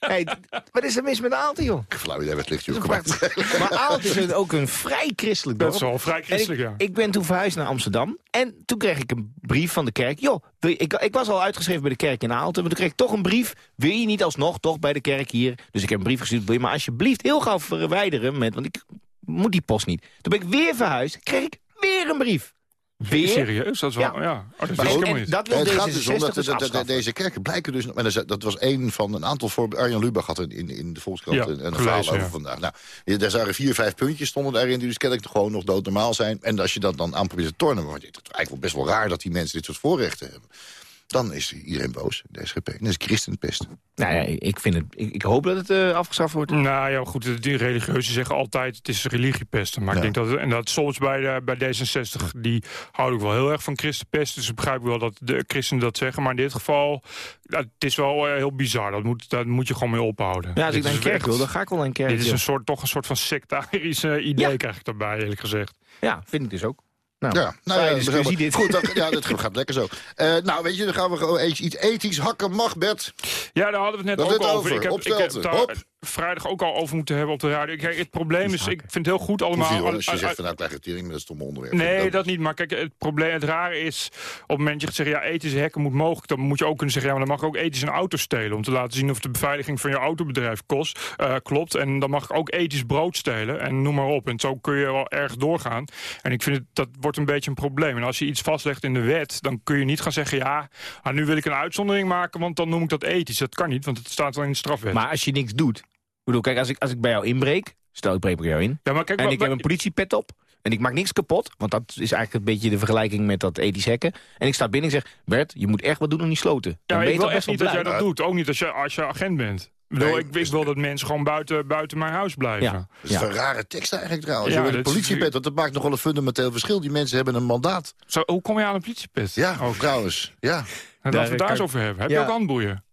Speaker 4: Hey, wat is er mis met Aalten, joh?
Speaker 3: Flauw idee, wat ligt
Speaker 4: prachtig- Maar Aalten is ook een vrij christelijk
Speaker 7: Dat
Speaker 4: dorp.
Speaker 7: is wel vrij christelijk,
Speaker 4: En
Speaker 7: ja.
Speaker 4: ik, ik ben toen verhuisd naar Amsterdam. En toen kreeg ik een brief van de kerk. Joh, wil je- ik, ik was al uitgeschreven bij de kerk in Aalten. Maar toen kreeg ik toch een brief. Wil je niet alsnog toch bij de kerk hier? Dus ik heb een brief gestuurd. Wil je maar alsjeblieft heel gauw verwijderen. Met, want ik moet die post niet. Toen ben ik weer verhuisd. Kreeg ik weer een brief. Weer.
Speaker 7: Serieus? Dat is wel,
Speaker 4: Ja.
Speaker 7: ja. Oh, dat
Speaker 3: Maar
Speaker 4: En dat wil
Speaker 3: het
Speaker 4: D66
Speaker 3: gaat dus om dat deze kerken blijken dus... Dat was één van een aantal voorbeelden. Arjan Lubach had in, in, in de Volkskrant
Speaker 7: Ja,
Speaker 3: een, een
Speaker 7: gelezen,
Speaker 3: verhaal over
Speaker 7: ja.
Speaker 3: vandaag. Nou, daar waren vier, vijf puntjes stonden daarin... die dus kennelijk gewoon nog doodnormaal zijn. En als je dat dan aan probeert te tornen... want het is eigenlijk wel best wel raar dat die mensen dit soort voorrechten hebben... dan is iedereen boos, de SGP. En dat is christenpest.
Speaker 4: Nou ja, ik, vind het, ik, ik hoop dat het eh, afgeschaft wordt.
Speaker 7: Nou ja, goed, die religieuzen zeggen altijd het is religiepesten. Maar
Speaker 3: Ja.
Speaker 7: ik denk dat, en dat soms bij, de, bij D66, die houden ook wel heel erg van christenpest. Dus ik begrijp wel dat de christenen dat zeggen. Maar in dit geval, ja, het is wel eh, heel bizar. Dat moet, daar moet je gewoon mee ophouden.
Speaker 4: Ja, als
Speaker 7: Dit
Speaker 4: ik naar een kerk
Speaker 7: echt-
Speaker 4: wil, dan ga ik wel naar een kerk.
Speaker 7: Dit is een soort, toch een soort van sectarisch eh, idee,
Speaker 4: Ja.
Speaker 7: krijg ik daarbij, eerlijk gezegd.
Speaker 4: Ja, vind ik dus ook. Nou,
Speaker 3: Ja, nou ja,
Speaker 4: discussie dit.
Speaker 3: Goed, dan, ja, dat gaat lekker zo. Eh, nou, weet je, dan gaan we gewoon iets ethisch hakken. Mag, Bert?
Speaker 7: Ja, daar hadden we het net ook over.
Speaker 3: over.
Speaker 7: Ik heb, ik heb daar. Vrijdag ook al over moeten hebben op de radio. Kijk, het probleem is, ik vind het heel goed allemaal...
Speaker 3: Hoor, als je
Speaker 7: al-
Speaker 3: zegt van nou, krijg je tering dat stomme onderwerp.
Speaker 7: Nee, dat niet. Maar kijk, het probleem, het rare is... op het moment dat je gaat zeggen, ja, ethische hekken moet mogelijk... dan moet je ook kunnen zeggen, ja, maar dan mag ik ook ethisch een auto stelen... om te laten zien of de beveiliging van je autobedrijf kost, eh, klopt. En dan mag ik ook ethisch brood stelen en noem maar op. En zo kun je wel erg doorgaan. En ik vind het, dat wordt een beetje een probleem. En als je iets vastlegt in de wet, dan kun je niet gaan zeggen... ja, ah, nu wil ik een uitzondering maken, want dan noem ik dat ethisch. Dat kan niet, want het staat wel in de strafwet.
Speaker 4: Maar als je niks doet... Ik bedoel, kijk, als ik, als ik bij jou inbreek... Stel, ik breek bij jou in.
Speaker 7: ja, maar kijk,
Speaker 4: En ik heb een politiepet op. En ik maak niks kapot. Want dat is eigenlijk een beetje de vergelijking met dat ethisch hekken. En ik sta binnen en zeg... Bert, je moet echt wat doen aan die sloten.
Speaker 7: Ja,
Speaker 4: Dan ben
Speaker 7: ik wil echt
Speaker 4: best
Speaker 7: niet
Speaker 4: wel
Speaker 7: dat jij dat doet. Ook niet als je, als je agent bent.
Speaker 3: Nee,
Speaker 7: ik, ik wil dat mensen gewoon buiten, buiten mijn huis blijven.
Speaker 4: Ja.
Speaker 3: Dat is een rare tekst eigenlijk trouwens.
Speaker 7: Ja,
Speaker 3: een
Speaker 7: dat
Speaker 3: politiepet, want dat maakt nog wel een fundamenteel verschil. Die mensen hebben een mandaat.
Speaker 7: Zo, hoe kom je aan een politiepet?
Speaker 3: Ja,
Speaker 7: Ook.
Speaker 3: trouwens. Ja.
Speaker 7: Nou, laten we het daar eens over hebben. Heb je
Speaker 4: Ja.
Speaker 7: ook handboeien?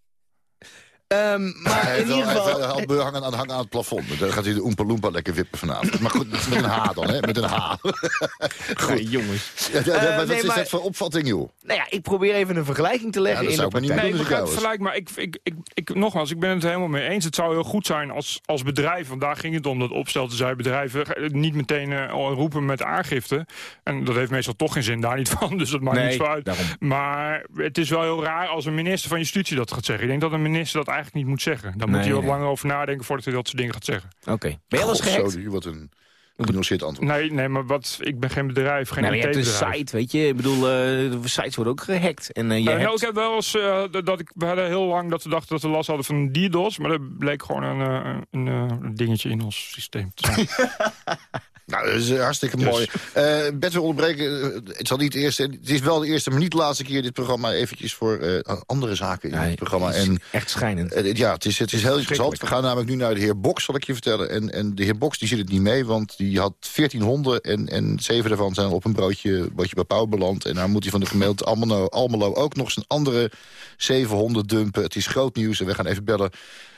Speaker 4: Ehm, maar
Speaker 3: Hij
Speaker 4: in
Speaker 3: heeft
Speaker 4: ieder
Speaker 3: hij
Speaker 4: geval...
Speaker 3: wel hangen aan, hangen aan het plafond. Dan gaat hij de Oompa Loompa lekker wippen vanavond. Maar goed, met een H dan, hè? Met een H.
Speaker 4: Goed, jongens.
Speaker 3: Ja, ja, ja,
Speaker 4: Eh,
Speaker 3: maar wat
Speaker 4: nee,
Speaker 3: is
Speaker 4: maar-
Speaker 3: dat voor opvatting, joh?
Speaker 4: Nou ja, ik probeer even een vergelijking te leggen
Speaker 3: Ja, dat
Speaker 4: in
Speaker 3: zou
Speaker 4: de
Speaker 3: ik maar niet
Speaker 4: partij.
Speaker 7: Nee, ik begrijp het vergelijk, maar ik, ik, ik, ik, nogmaals, ik ben het helemaal mee eens. Het zou heel goed zijn als, als bedrijf, want daar ging het om, dat opstelten zij bedrijven eh, niet meteen eh, roepen met aangifte. En dat heeft meestal toch geen zin, daar niet van, dus dat maakt
Speaker 4: Nee,
Speaker 7: niet zo uit.
Speaker 4: daarom.
Speaker 7: Maar het is wel heel raar als een minister van Justitie dat gaat zeggen. Ik denk dat een minister dat eigenlijk niet moet zeggen. Dan moet hij wat langer over nadenken voordat hij dat soort dingen gaat zeggen.
Speaker 4: Oké. Ben je wel eens
Speaker 3: wat een genuanceerd antwoord.
Speaker 7: Nee, nee maar wat, ik ben geen bedrijf, geen
Speaker 4: maar je hebt een site, weet je. Ik bedoel, eh, de sites worden ook gehackt. En eh, je
Speaker 7: Eh, nou,
Speaker 4: hebt...
Speaker 7: ik heb wel eens, eh, dat ik, we hadden heel lang dat we dachten dat we last hadden van DDoS, maar dat bleek gewoon een, eh, een, eh, een dingetje in ons systeem te zijn.
Speaker 3: Nou, dat is eh, hartstikke
Speaker 7: Dus.
Speaker 3: mooi. We onderbreken. eh, het, zal niet de eerste, het is wel de eerste, maar niet de laatste keer dit programma. Eventjes voor andere zaken in het programma.
Speaker 4: het is
Speaker 3: En
Speaker 4: Echt schijnend.
Speaker 3: Ja, het is, het is heel interessant. We gaan namelijk nu naar de heer Boks, zal ik je vertellen. En, en de heer Boks die zit het niet mee, want die had 14 honden... en, en zeven daarvan zijn op een broodje, broodje bij Pauw beland. En nou moet hij van de gemeente Almelo, Almelo ook nog zijn andere zeven honden dumpen. Het is groot nieuws en we gaan even bellen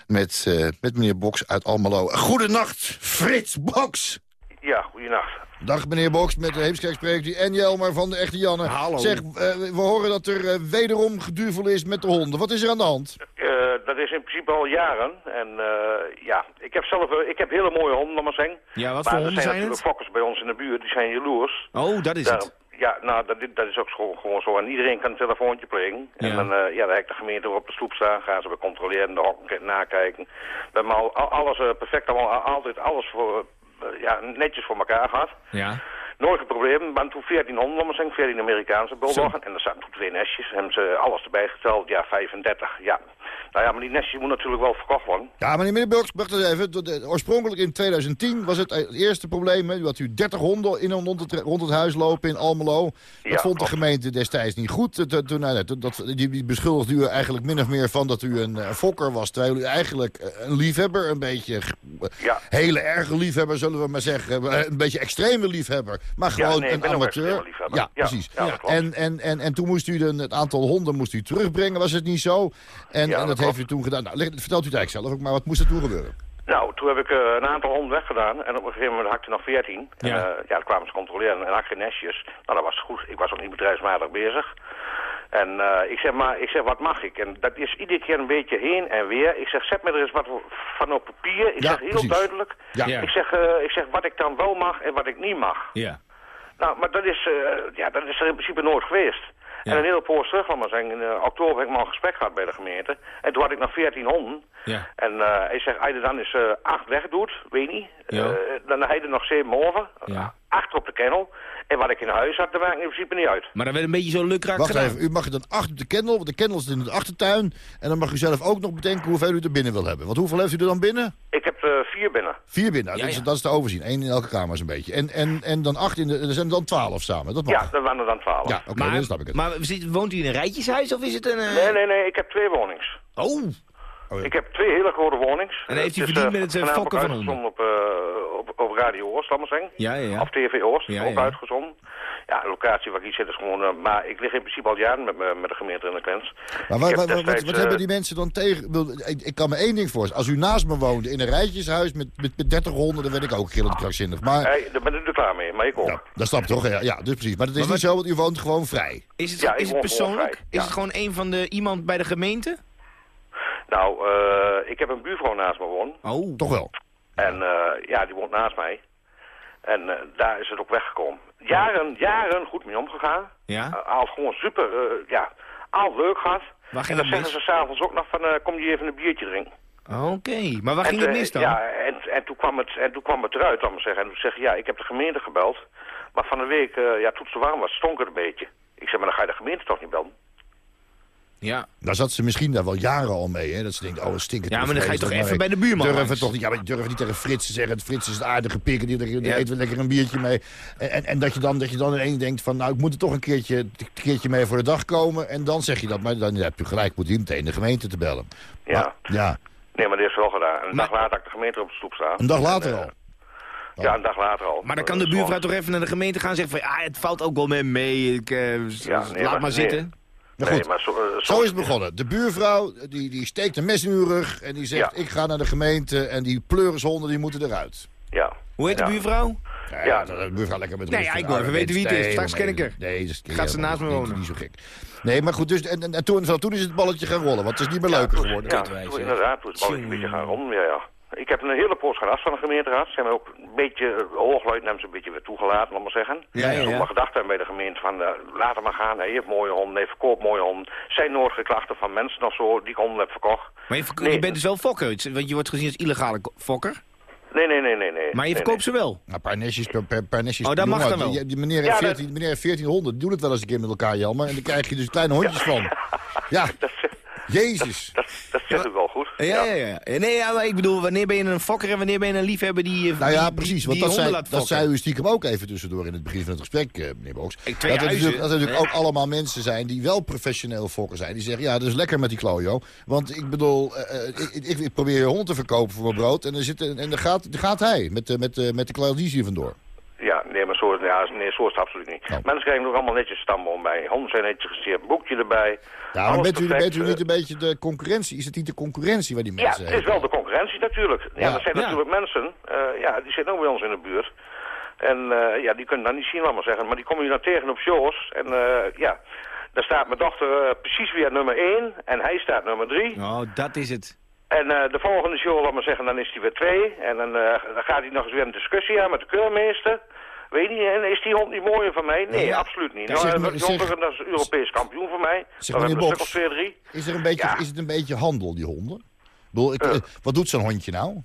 Speaker 3: met, met meneer Boks uit Almelo. Goedenacht, Frits Boks!
Speaker 10: Ja, goeienacht.
Speaker 3: Dag meneer Boks, met de Heemskerk spreekt u en Jelmer van de Echte Janne.
Speaker 4: Hallo.
Speaker 3: Zeg, eh, we horen dat er eh, wederom geduvel is met de honden. Wat is er aan de hand?
Speaker 10: Eh, dat is in principe al jaren. En eh, ja, ik heb zelf ik heb hele mooie honden, maar zeggen.
Speaker 4: Ja, wat
Speaker 10: maar
Speaker 4: voor honden
Speaker 10: zijn
Speaker 4: zijn
Speaker 10: natuurlijk
Speaker 4: het?
Speaker 10: fokkers bij ons in de buurt, die zijn jaloers.
Speaker 4: Oh, dat is
Speaker 10: Daar-
Speaker 4: het.
Speaker 10: ja, nou, dat, dat is ook gewoon, gewoon zo. En iedereen kan een telefoontje plegen. En
Speaker 4: Ja.
Speaker 10: dan, eh, ja, dan heb ik de gemeente op de stoep staan, gaan ze weer controleren, de hokken nakijken. We hebben al, al- alles perfect, allemaal, altijd alles voor, ja, netjes voor elkaar gehad.
Speaker 4: Ja.
Speaker 10: Nooit een probleem. Maar toen 14 honden, maar zijn 14 Amerikaanse bulldoggen. En er zaten toen twee nestjes. Hebben ze alles erbij geteld. Ja, 35. Ja. Nou ja, maar die nestjes moeten natuurlijk wel verkocht worden.
Speaker 3: Ja, meneer Middenburg, wacht eens even. Oorspronkelijk in 2010 was het het eerste probleem. Hè. U had u 30 honden in en rond het, rond het huis lopen in Almelo. Dat
Speaker 10: Ja,
Speaker 3: vond de gemeente destijds niet goed. Dat- dat- Toen, nou, dat, dat, die, beschuldigde u eigenlijk min of meer van dat u een eh, fokker was. Terwijl u eigenlijk eh, een liefhebber, een beetje... eh,
Speaker 10: Ja.
Speaker 3: Hele erge liefhebber, zullen we maar zeggen. Eh, Een beetje extreme liefhebber. Maar
Speaker 10: Ja,
Speaker 3: gewoon
Speaker 10: nee,
Speaker 3: een amateur. Ja,
Speaker 10: Ja,
Speaker 3: precies. en, en, en, en toen moest u de, het aantal honden moest u terugbrengen, was het niet zo? En,
Speaker 10: Ja,
Speaker 3: en dat
Speaker 10: dat
Speaker 3: heeft u toen gedaan. Nou, vertelt u het eigenlijk zelf ook, maar wat moest er toen gebeuren?
Speaker 10: Nou, toen heb ik eh, een aantal honden weggedaan. En op een gegeven moment had ik er nog 14. En,
Speaker 4: Ja.
Speaker 10: eh, ja, dan kwamen ze controleren en had ik geen nestjes. Nou, dat was goed. Ik was ook niet bedrijfsmatig bezig. En eh, ik zeg maar, ik zeg, wat mag ik? En dat is iedere keer een beetje heen en weer. Ik zeg, zet me er eens wat van op papier. Ik
Speaker 3: Ja,
Speaker 10: zeg heel
Speaker 3: precies.
Speaker 10: duidelijk.
Speaker 3: Ja.
Speaker 4: Ja.
Speaker 10: Ik, zeg, eh, ik zeg wat ik dan wel mag en wat ik niet mag.
Speaker 4: Ja.
Speaker 10: Nou, maar dat is, eh, ja, dat is er in principe nooit geweest.
Speaker 4: Ja.
Speaker 10: En een hele poos terug, laat maar zeggen, in oktober heb ik maar een gesprek gehad bij de gemeente. En toen had ik nog 14 honden.
Speaker 4: Ja.
Speaker 10: En eh hij zegt, als je er dan eens eh, acht wegdoet, weet niet,
Speaker 4: Ja.
Speaker 10: eh, dan heb je er nog zeven over.
Speaker 4: Ja.
Speaker 10: Acht op de kennel. En wat ik in huis had, dat maakt in principe niet uit.
Speaker 4: Maar dat werd een beetje zo lukraak
Speaker 3: Wacht
Speaker 4: gedaan.
Speaker 3: even, u mag dan acht op de kennel, want de kennel is in de achtertuin. En dan mag u zelf ook nog bedenken hoeveel u er binnen wil hebben. Want hoeveel heeft u er dan binnen?
Speaker 10: Ik heb er vier binnen.
Speaker 3: Vier binnen, nou,
Speaker 4: Ja,
Speaker 3: dat, is,
Speaker 4: ja.
Speaker 3: dat is te overzien. Eén in elke kamer zo'n beetje. En, en, en dan acht in de, er zijn dan twaalf samen, dat mag.
Speaker 10: Ja, dan waren er dan twaalf.
Speaker 3: Ja, oké,
Speaker 4: maar
Speaker 3: dan snap ik het.
Speaker 4: maar zit- woont u in een rijtjeshuis of is het een... eh,
Speaker 10: Nee, nee, nee, ik heb twee wonings.
Speaker 4: Oh,
Speaker 10: Ik heb twee hele grote wonings.
Speaker 4: En heeft
Speaker 10: is,
Speaker 4: verdiend
Speaker 10: eh,
Speaker 4: met het, eh, fokken van
Speaker 10: uitgezonden op, eh, op, op Radio Oost, laat maar zeggen.
Speaker 4: Ja, ja, ja.
Speaker 10: Of TV Oost,
Speaker 4: Ja,
Speaker 10: ook
Speaker 4: ja.
Speaker 10: uitgezonden. Ja, de locatie waar ik hier zit is gewoon... eh, maar ik lig in principe al jaren met, me- met de gemeente in de grens.
Speaker 3: Maar wat, wat, wat,
Speaker 10: destijds,
Speaker 3: wat
Speaker 10: eh,
Speaker 3: hebben die mensen dan tegen? Ik kan me één ding voorstellen. Als u naast me woonde in een rijtjeshuis met, met, met 30 honden, dan werd ik ook gillend krankzinnig. Maar
Speaker 10: Hey, daar ben ik er klaar mee, maar ik ook.
Speaker 3: ja, dat snap toch? Ja, ja, dus precies. Maar het is
Speaker 4: Maar
Speaker 3: niet zo, want u woont gewoon vrij.
Speaker 4: is het, is het persoonlijk? Is
Speaker 10: ja.
Speaker 4: het gewoon een van de iemand bij de gemeente?
Speaker 10: Nou, eh, ik heb een buurvrouw naast me wonen.
Speaker 4: Oh.
Speaker 3: Toch wel?
Speaker 10: En eh, ja, die woont naast mij. En eh, daar is het ook weggekomen. Jaren, jaren goed mee omgegaan.
Speaker 4: Ja?
Speaker 10: Al gewoon super, ja, al leuk gehad.
Speaker 4: Waar
Speaker 10: En
Speaker 4: ging
Speaker 10: dan
Speaker 4: het
Speaker 10: zeggen
Speaker 4: mis?
Speaker 10: ze s'avonds ook nog van, kom je even een biertje drinken.
Speaker 4: Oké, maar waar
Speaker 10: en,
Speaker 4: ging het mis dan?
Speaker 10: Ja, en, en, toen kwam het, en toen kwam het eruit, laat maar zeggen. En toen zeg je, ja, ik heb de gemeente gebeld. Maar van de week, ja, toen het zo warm was, stonk het een beetje. Ik zeg, maar dan ga je de gemeente toch niet belden?
Speaker 4: Ja.
Speaker 3: Daar zat ze misschien daar wel jaren al mee. Hè? Dat ze denkt, oh, het stinkt.
Speaker 4: Ja, maar dan ga je toch even bij de buurman
Speaker 3: Durven
Speaker 4: langs.
Speaker 3: toch niet, ja, maar durven niet tegen Frits te zeggen. Frits is het aardige pikken, die, die
Speaker 4: Ja.
Speaker 3: eet wel lekker een biertje mee. En, en, en dat, je dan, dat je dan ineens denkt van, nou, ik moet er toch een keertje, een keertje mee voor de dag komen. En dan zeg je dat, maar dan heb je gelijk, moet je meteen de gemeente te bellen.
Speaker 10: Ja.
Speaker 3: Maar, ja.
Speaker 10: Nee, maar dit is wel gedaan. En een dag later had ik de gemeente op de stoep staan.
Speaker 3: Een dag later
Speaker 10: En, eh,
Speaker 3: al?
Speaker 10: Ja, een dag later al.
Speaker 4: Maar dan kan de
Speaker 10: Dat
Speaker 4: buurvrouw toch even naar de gemeente gaan en zeggen van... Ja, het valt ook wel met mee, ik, eh, laat maar,
Speaker 10: maar-
Speaker 4: zitten.
Speaker 10: nee.
Speaker 3: Nou
Speaker 10: Nee,
Speaker 3: goed,
Speaker 10: maar zo, eh,
Speaker 3: zo is het begonnen. De buurvrouw die, die steekt een mes in uw rug en die zegt...
Speaker 10: Ja.
Speaker 3: ik ga naar de gemeente en die pleurishonden die moeten eruit.
Speaker 10: Ja.
Speaker 4: Hoe heet
Speaker 10: Ja.
Speaker 4: de buurvrouw?
Speaker 3: Ja, de buurvrouw lekker met
Speaker 4: Nee,
Speaker 3: rust.
Speaker 4: ja, ik wil even weten wie het is. Straks ken ik haar.
Speaker 3: Nee, dat is-
Speaker 4: Gaat ze naast me
Speaker 3: niet-
Speaker 4: wonen?
Speaker 3: Niet zo gek. Nee, maar goed, dus, en, en, en toen, toen is het balletje gaan rollen, want het is niet meer leuker geworden.
Speaker 10: Ja, toen inderdaad, toen is het balletje een beetje gaan rond. Ja, ja. Ik heb een hele poos gehad van de gemeenteraad. Ze hebben ook een beetje, uh, hoogluid ze een beetje weer toegelaten, laat maar zeggen.
Speaker 4: Ja, ja, ja.
Speaker 10: Sommige gedachten bij de gemeente van, eh, laat hem maar gaan. Hij heeft mooie honden, hij verkoopt mooie honden. Zijn nooit geklachten van mensen of zo die ik honden heb verkocht.
Speaker 4: Maar je, verko-
Speaker 10: Nee.
Speaker 4: je bent dus wel fokker, want je wordt gezien als illegale fokker.
Speaker 10: Nee, nee, nee, nee. nee.
Speaker 4: Maar je
Speaker 10: Nee,
Speaker 4: verkoopt ze wel.
Speaker 3: Nou, een paar nestjes per, per, per nestjes
Speaker 4: Oh, dat mag dan wel.
Speaker 3: Die, die meneer,
Speaker 10: Ja,
Speaker 3: heeft
Speaker 10: dat-
Speaker 3: 14, meneer heeft 1400, die doen het wel eens een keer met elkaar, Jelmer. En dan krijg je dus kleine hondjes van. Ja,
Speaker 10: Dat,
Speaker 3: jezus.
Speaker 10: dat, dat u wel goed.
Speaker 4: Ja, ja, ja. ja. Nee, ja, maar ik bedoel, wanneer ben je een fokker en wanneer ben je een liefhebber die eh,
Speaker 3: Nou ja,
Speaker 4: die-
Speaker 3: precies.
Speaker 4: die,
Speaker 3: Want
Speaker 4: die
Speaker 3: dat, zei, dat zei u stiekem ook even tussendoor in het begin van het gesprek, eh, meneer Boks.
Speaker 4: Ik-
Speaker 3: dat er natuurlijk, dat er natuurlijk ook allemaal mensen zijn die wel professioneel fokken zijn. Die zeggen, ja, dat is lekker met die klojo. Want ik bedoel, eh, eh, ik, ik, ik probeer je hond te verkopen voor mijn brood. En, dan zit, en dan gaat, dan gaat hij met, de- met, met de vandoor.
Speaker 10: Ja, nee, maar zo, ja, nee, zo is het absoluut niet.
Speaker 3: Oh.
Speaker 10: Mensen krijgen ook allemaal netjes stamboom bij. Honden zijn netjes gesierd, een boekje erbij.
Speaker 3: Ja, maar bent u, bent u niet een beetje de concurrentie? Is het niet de concurrentie waar die
Speaker 10: Ja,
Speaker 3: mensen
Speaker 10: het is wel de concurrentie natuurlijk. Ja,
Speaker 3: Ja.
Speaker 10: dat zijn
Speaker 4: Ja.
Speaker 10: natuurlijk mensen, eh, ja, die zitten ook bij ons in de buurt. En eh, ja, die kunnen dat niet zien, laat maar zeggen. Maar die komen je dan tegen op shows. En eh, ja, daar staat mijn dochter precies weer nummer 1 en hij staat nummer 3.
Speaker 4: Oh, dat is het.
Speaker 10: En eh, de volgende show, laat maar zeggen, dan is hij weer 2. En dan, eh, dan gaat hij nog eens weer een discussie aan met de keurmeester. Weet je, en is die hond niet mooier van mij? Nee,
Speaker 4: Ja.
Speaker 10: absoluut niet.
Speaker 3: Ja,
Speaker 10: Nou,
Speaker 3: zeg
Speaker 10: eh,
Speaker 3: maar-
Speaker 10: die
Speaker 3: zeg-
Speaker 10: dat is Europees kampioen voor mij.
Speaker 3: Zeg,
Speaker 10: een of twee, drie.
Speaker 3: Is, er een beetje,
Speaker 10: Ja.
Speaker 3: is het een beetje handel, die honden? Ik bedoel, ik, wat doet zo'n hondje nou?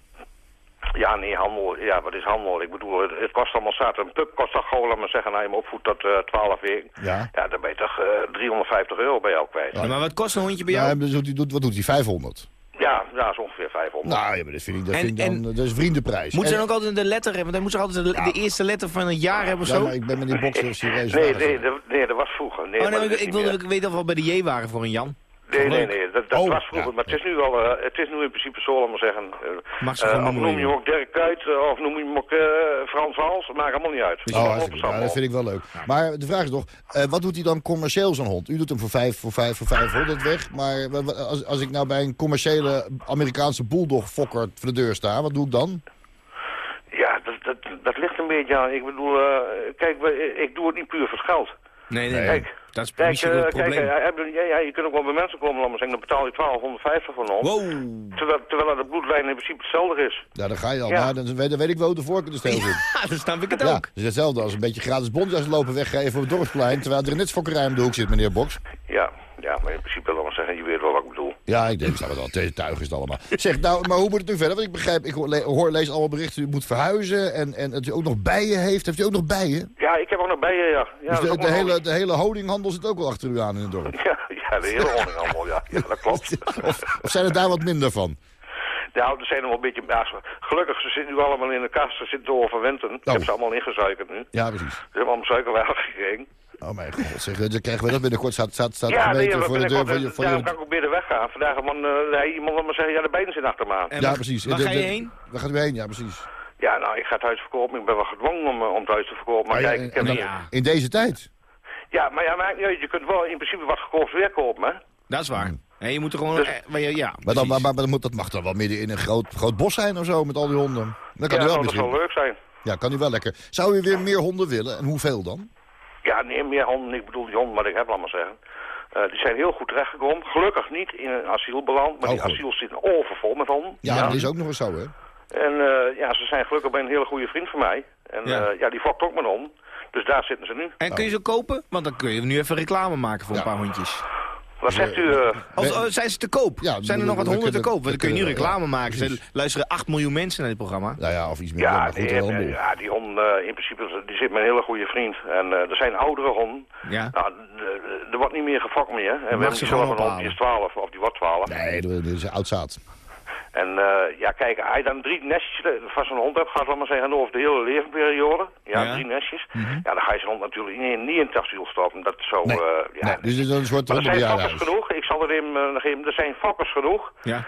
Speaker 10: Ja, nee, handel. Ja, wat is handel? Ik bedoel, het, het kost allemaal zaten. Een pup kost toch gewoon, laat maar zeggen, als je hem opvoedt tot eh 12 weken.
Speaker 3: Ja.
Speaker 10: Ja, dan ben je toch eh 350 euro bij jou kwijt.
Speaker 4: Ja, maar wat kost een hondje bij jou?
Speaker 3: Ja, dus wat, doet, wat doet hij? 500?
Speaker 10: Ja, ja, zo ongeveer 500.
Speaker 3: Nou, ja, maar dat vind ik, dat
Speaker 4: En-
Speaker 3: vind ik dan,
Speaker 4: en-
Speaker 3: dat is vriendenprijs.
Speaker 4: Moet ze dan ook altijd de letter hebben? Dan moet ze altijd de, de eerste letter van het jaar hebben of
Speaker 3: Ja,
Speaker 4: zo?
Speaker 3: maar ik ben met die bokser serieus.
Speaker 10: nee, nee, dat, nee, dat was vroeger. Nee,
Speaker 4: oh nee,
Speaker 10: maar
Speaker 4: ik, ik wilde weet of we bij de J waren voor een Jan.
Speaker 10: Nee, nee, nee, dat, dat
Speaker 3: Oh,
Speaker 10: was vroeger.
Speaker 3: ja.
Speaker 10: Maar het is nu wel, eh, het is nu in principe zo, laat maar zeggen. eh,
Speaker 4: Mag ze
Speaker 10: eh, of noem je hem ook Dirk Kuyt, of noem je hem ook eh, Frans Hals, dat maakt allemaal niet uit.
Speaker 3: Oh, goed. Ja, dat vind ik wel leuk. Maar de vraag is toch, eh, wat doet hij dan commercieel, zo'n hond? U doet hem voor, vijf, voor, vijf, voor 500 weg. Maar als, als ik nou bij een commerciële Amerikaanse bulldog-fokker voor de deur sta, wat doe ik dan?
Speaker 10: Ja, dat, dat, dat ligt een beetje aan. Ik bedoel, eh, kijk, ik doe het niet puur voor het geld.
Speaker 4: Nee, nee,
Speaker 10: Kijk,
Speaker 4: dat is
Speaker 10: Kijk,
Speaker 4: misschien wel
Speaker 10: eh,
Speaker 4: het
Speaker 10: kijk
Speaker 4: probleem.
Speaker 10: eh, ja, ja, je kunt ook wel bij mensen komen, laat maar zeggen, dan betaal je 1250 voor een hond.
Speaker 4: Wow.
Speaker 10: Terwijl, terwijl de bloedlijn in principe hetzelfde is.
Speaker 3: Ja, dan ga je al.
Speaker 10: Ja.
Speaker 3: Nou, dan, weet, dan weet ik wel hoe de voorkeur zit.
Speaker 4: Ja, dan snap ik het
Speaker 3: Ja,
Speaker 4: ook.
Speaker 3: het is hetzelfde als een beetje gratis bondjas lopen weggeven op het dorpsplein... terwijl er een netsfokkerij om de hoek zit, meneer Boks.
Speaker 10: Ja, ja, maar in principe, je ik.
Speaker 3: Ja, ik denk, dat het al tuig is het allemaal. Zeg, nou, maar hoe moet het nu verder? Want ik begrijp, ik hoor, le- hoor lees allemaal berichten, u moet verhuizen... en, en dat u ook nog bijen heeft. Heeft u ook nog bijen?
Speaker 10: Ja, ik heb ook nog bijen, ja. ja
Speaker 3: dus de,
Speaker 10: nog
Speaker 3: hele, de hele honinghandel zit ook wel achter u aan in het dorp.
Speaker 10: Ja, ja, de hele honinghandel, ja. ja. Dat klopt.
Speaker 3: Of, of zijn er daar wat minder van?
Speaker 10: Nou, er zijn er wel een beetje... Ja, gelukkig, ze zitten nu allemaal in de kast, ze zitten te overwinteren. Ik
Speaker 3: Oh.
Speaker 10: heb ze allemaal ingezuikerd nu.
Speaker 3: Ja, precies.
Speaker 10: Ze hebben allemaal suikerwater gekregen.
Speaker 3: Oh mijn god, zeg, dan krijgen we dat binnenkort. Staat, staat, staat de
Speaker 10: Ja, nee,
Speaker 3: voor de deur van je... Van
Speaker 10: daarom kan ik ook weer weggaan. Vandaag man, uh, nee, iemand wil maar zeggen, ja, de benen zitten achter me aan.
Speaker 4: En
Speaker 3: ja,
Speaker 4: waar-
Speaker 3: precies.
Speaker 4: Waar
Speaker 3: De-
Speaker 4: ga je
Speaker 3: de-
Speaker 4: heen?
Speaker 3: Waar gaat u heen? Ja, precies.
Speaker 10: Ja, nou, ik ga het huis verkopen. Ik ben wel gedwongen om, eh, om het huis te verkopen. Maar
Speaker 3: Ah, ja,
Speaker 10: kijk,
Speaker 3: en-
Speaker 10: ik heb...
Speaker 3: en dan-
Speaker 4: ja.
Speaker 3: In deze tijd?
Speaker 10: Ja, maar ja, uit. Je kunt wel in principe wat gekocht weer kopen, hè?
Speaker 4: Dat is waar. Nee, je moet er gewoon...
Speaker 10: Dus-
Speaker 4: eh, maar ja, ja,
Speaker 3: Maar, dan, maar, maar, maar dat, moet, dat mag dan wel midden in een groot, groot bos zijn of zo, met al die honden. Dan kan
Speaker 10: ja,
Speaker 3: u wel
Speaker 10: nou, dat zou leuk zijn.
Speaker 3: Ja, kan u wel lekker. Zou u weer meer honden willen? En hoeveel dan?
Speaker 10: Ja, nee, meer honden. Ik bedoel die honden, maar ik heb, laat maar zeggen. Eh, die zijn heel goed terechtgekomen. Gelukkig niet in een asiel beland, maar
Speaker 3: Oh,
Speaker 10: die
Speaker 3: goed.
Speaker 10: asiels zitten overvol met honden.
Speaker 3: Ja, dat is ook nog eens zo, hè?
Speaker 10: En eh, ja, ze zijn gelukkig bij een hele goede vriend van mij. En
Speaker 4: Ja.
Speaker 10: ja, ja die fokt ook met hond. Dus daar zitten ze nu.
Speaker 4: En kun je ze kopen? Want dan kun je nu even reclame maken voor een paar hondjes.
Speaker 10: Wat zegt u? eh,
Speaker 4: Als, oh, zijn ze te koop?
Speaker 3: Ja,
Speaker 4: zijn er nog wat
Speaker 3: we
Speaker 4: honden te koop? Want dan kun je nu reclame
Speaker 3: ja,
Speaker 4: maken.
Speaker 3: precies.
Speaker 4: Er luisteren 8 miljoen mensen naar dit programma.
Speaker 3: Nou ja, of iets meer.
Speaker 10: ja, die, eh, ja, die hond eh, in principe die zit met een hele goede vriend. En eh, er zijn oudere honden.
Speaker 4: Ja.
Speaker 10: Nou, er wordt niet meer gefokt meer. En we hebben
Speaker 4: ze
Speaker 10: zelf een hond, die is 12 of die wordt 12.
Speaker 3: Nee, dat is oud zaad.
Speaker 10: En eh, ja, kijk, als je dan drie nestjes eh, van zo'n hond hebt gehad, laat maar zeggen, over de hele levenperiode. Ja,
Speaker 3: Ja.
Speaker 10: drie nestjes. Ja, dan ga je zo'n hond natuurlijk niet, niet in het taxiel stoppen. Dat zo,
Speaker 3: Nee.
Speaker 10: eh, ja.
Speaker 3: Nee, dus het is een soort
Speaker 10: Maar er zijn fokkers
Speaker 3: hondenbejaardenhuis.
Speaker 10: genoeg. Ik zal er even nog even... Er zijn fokkers genoeg.
Speaker 4: Ja.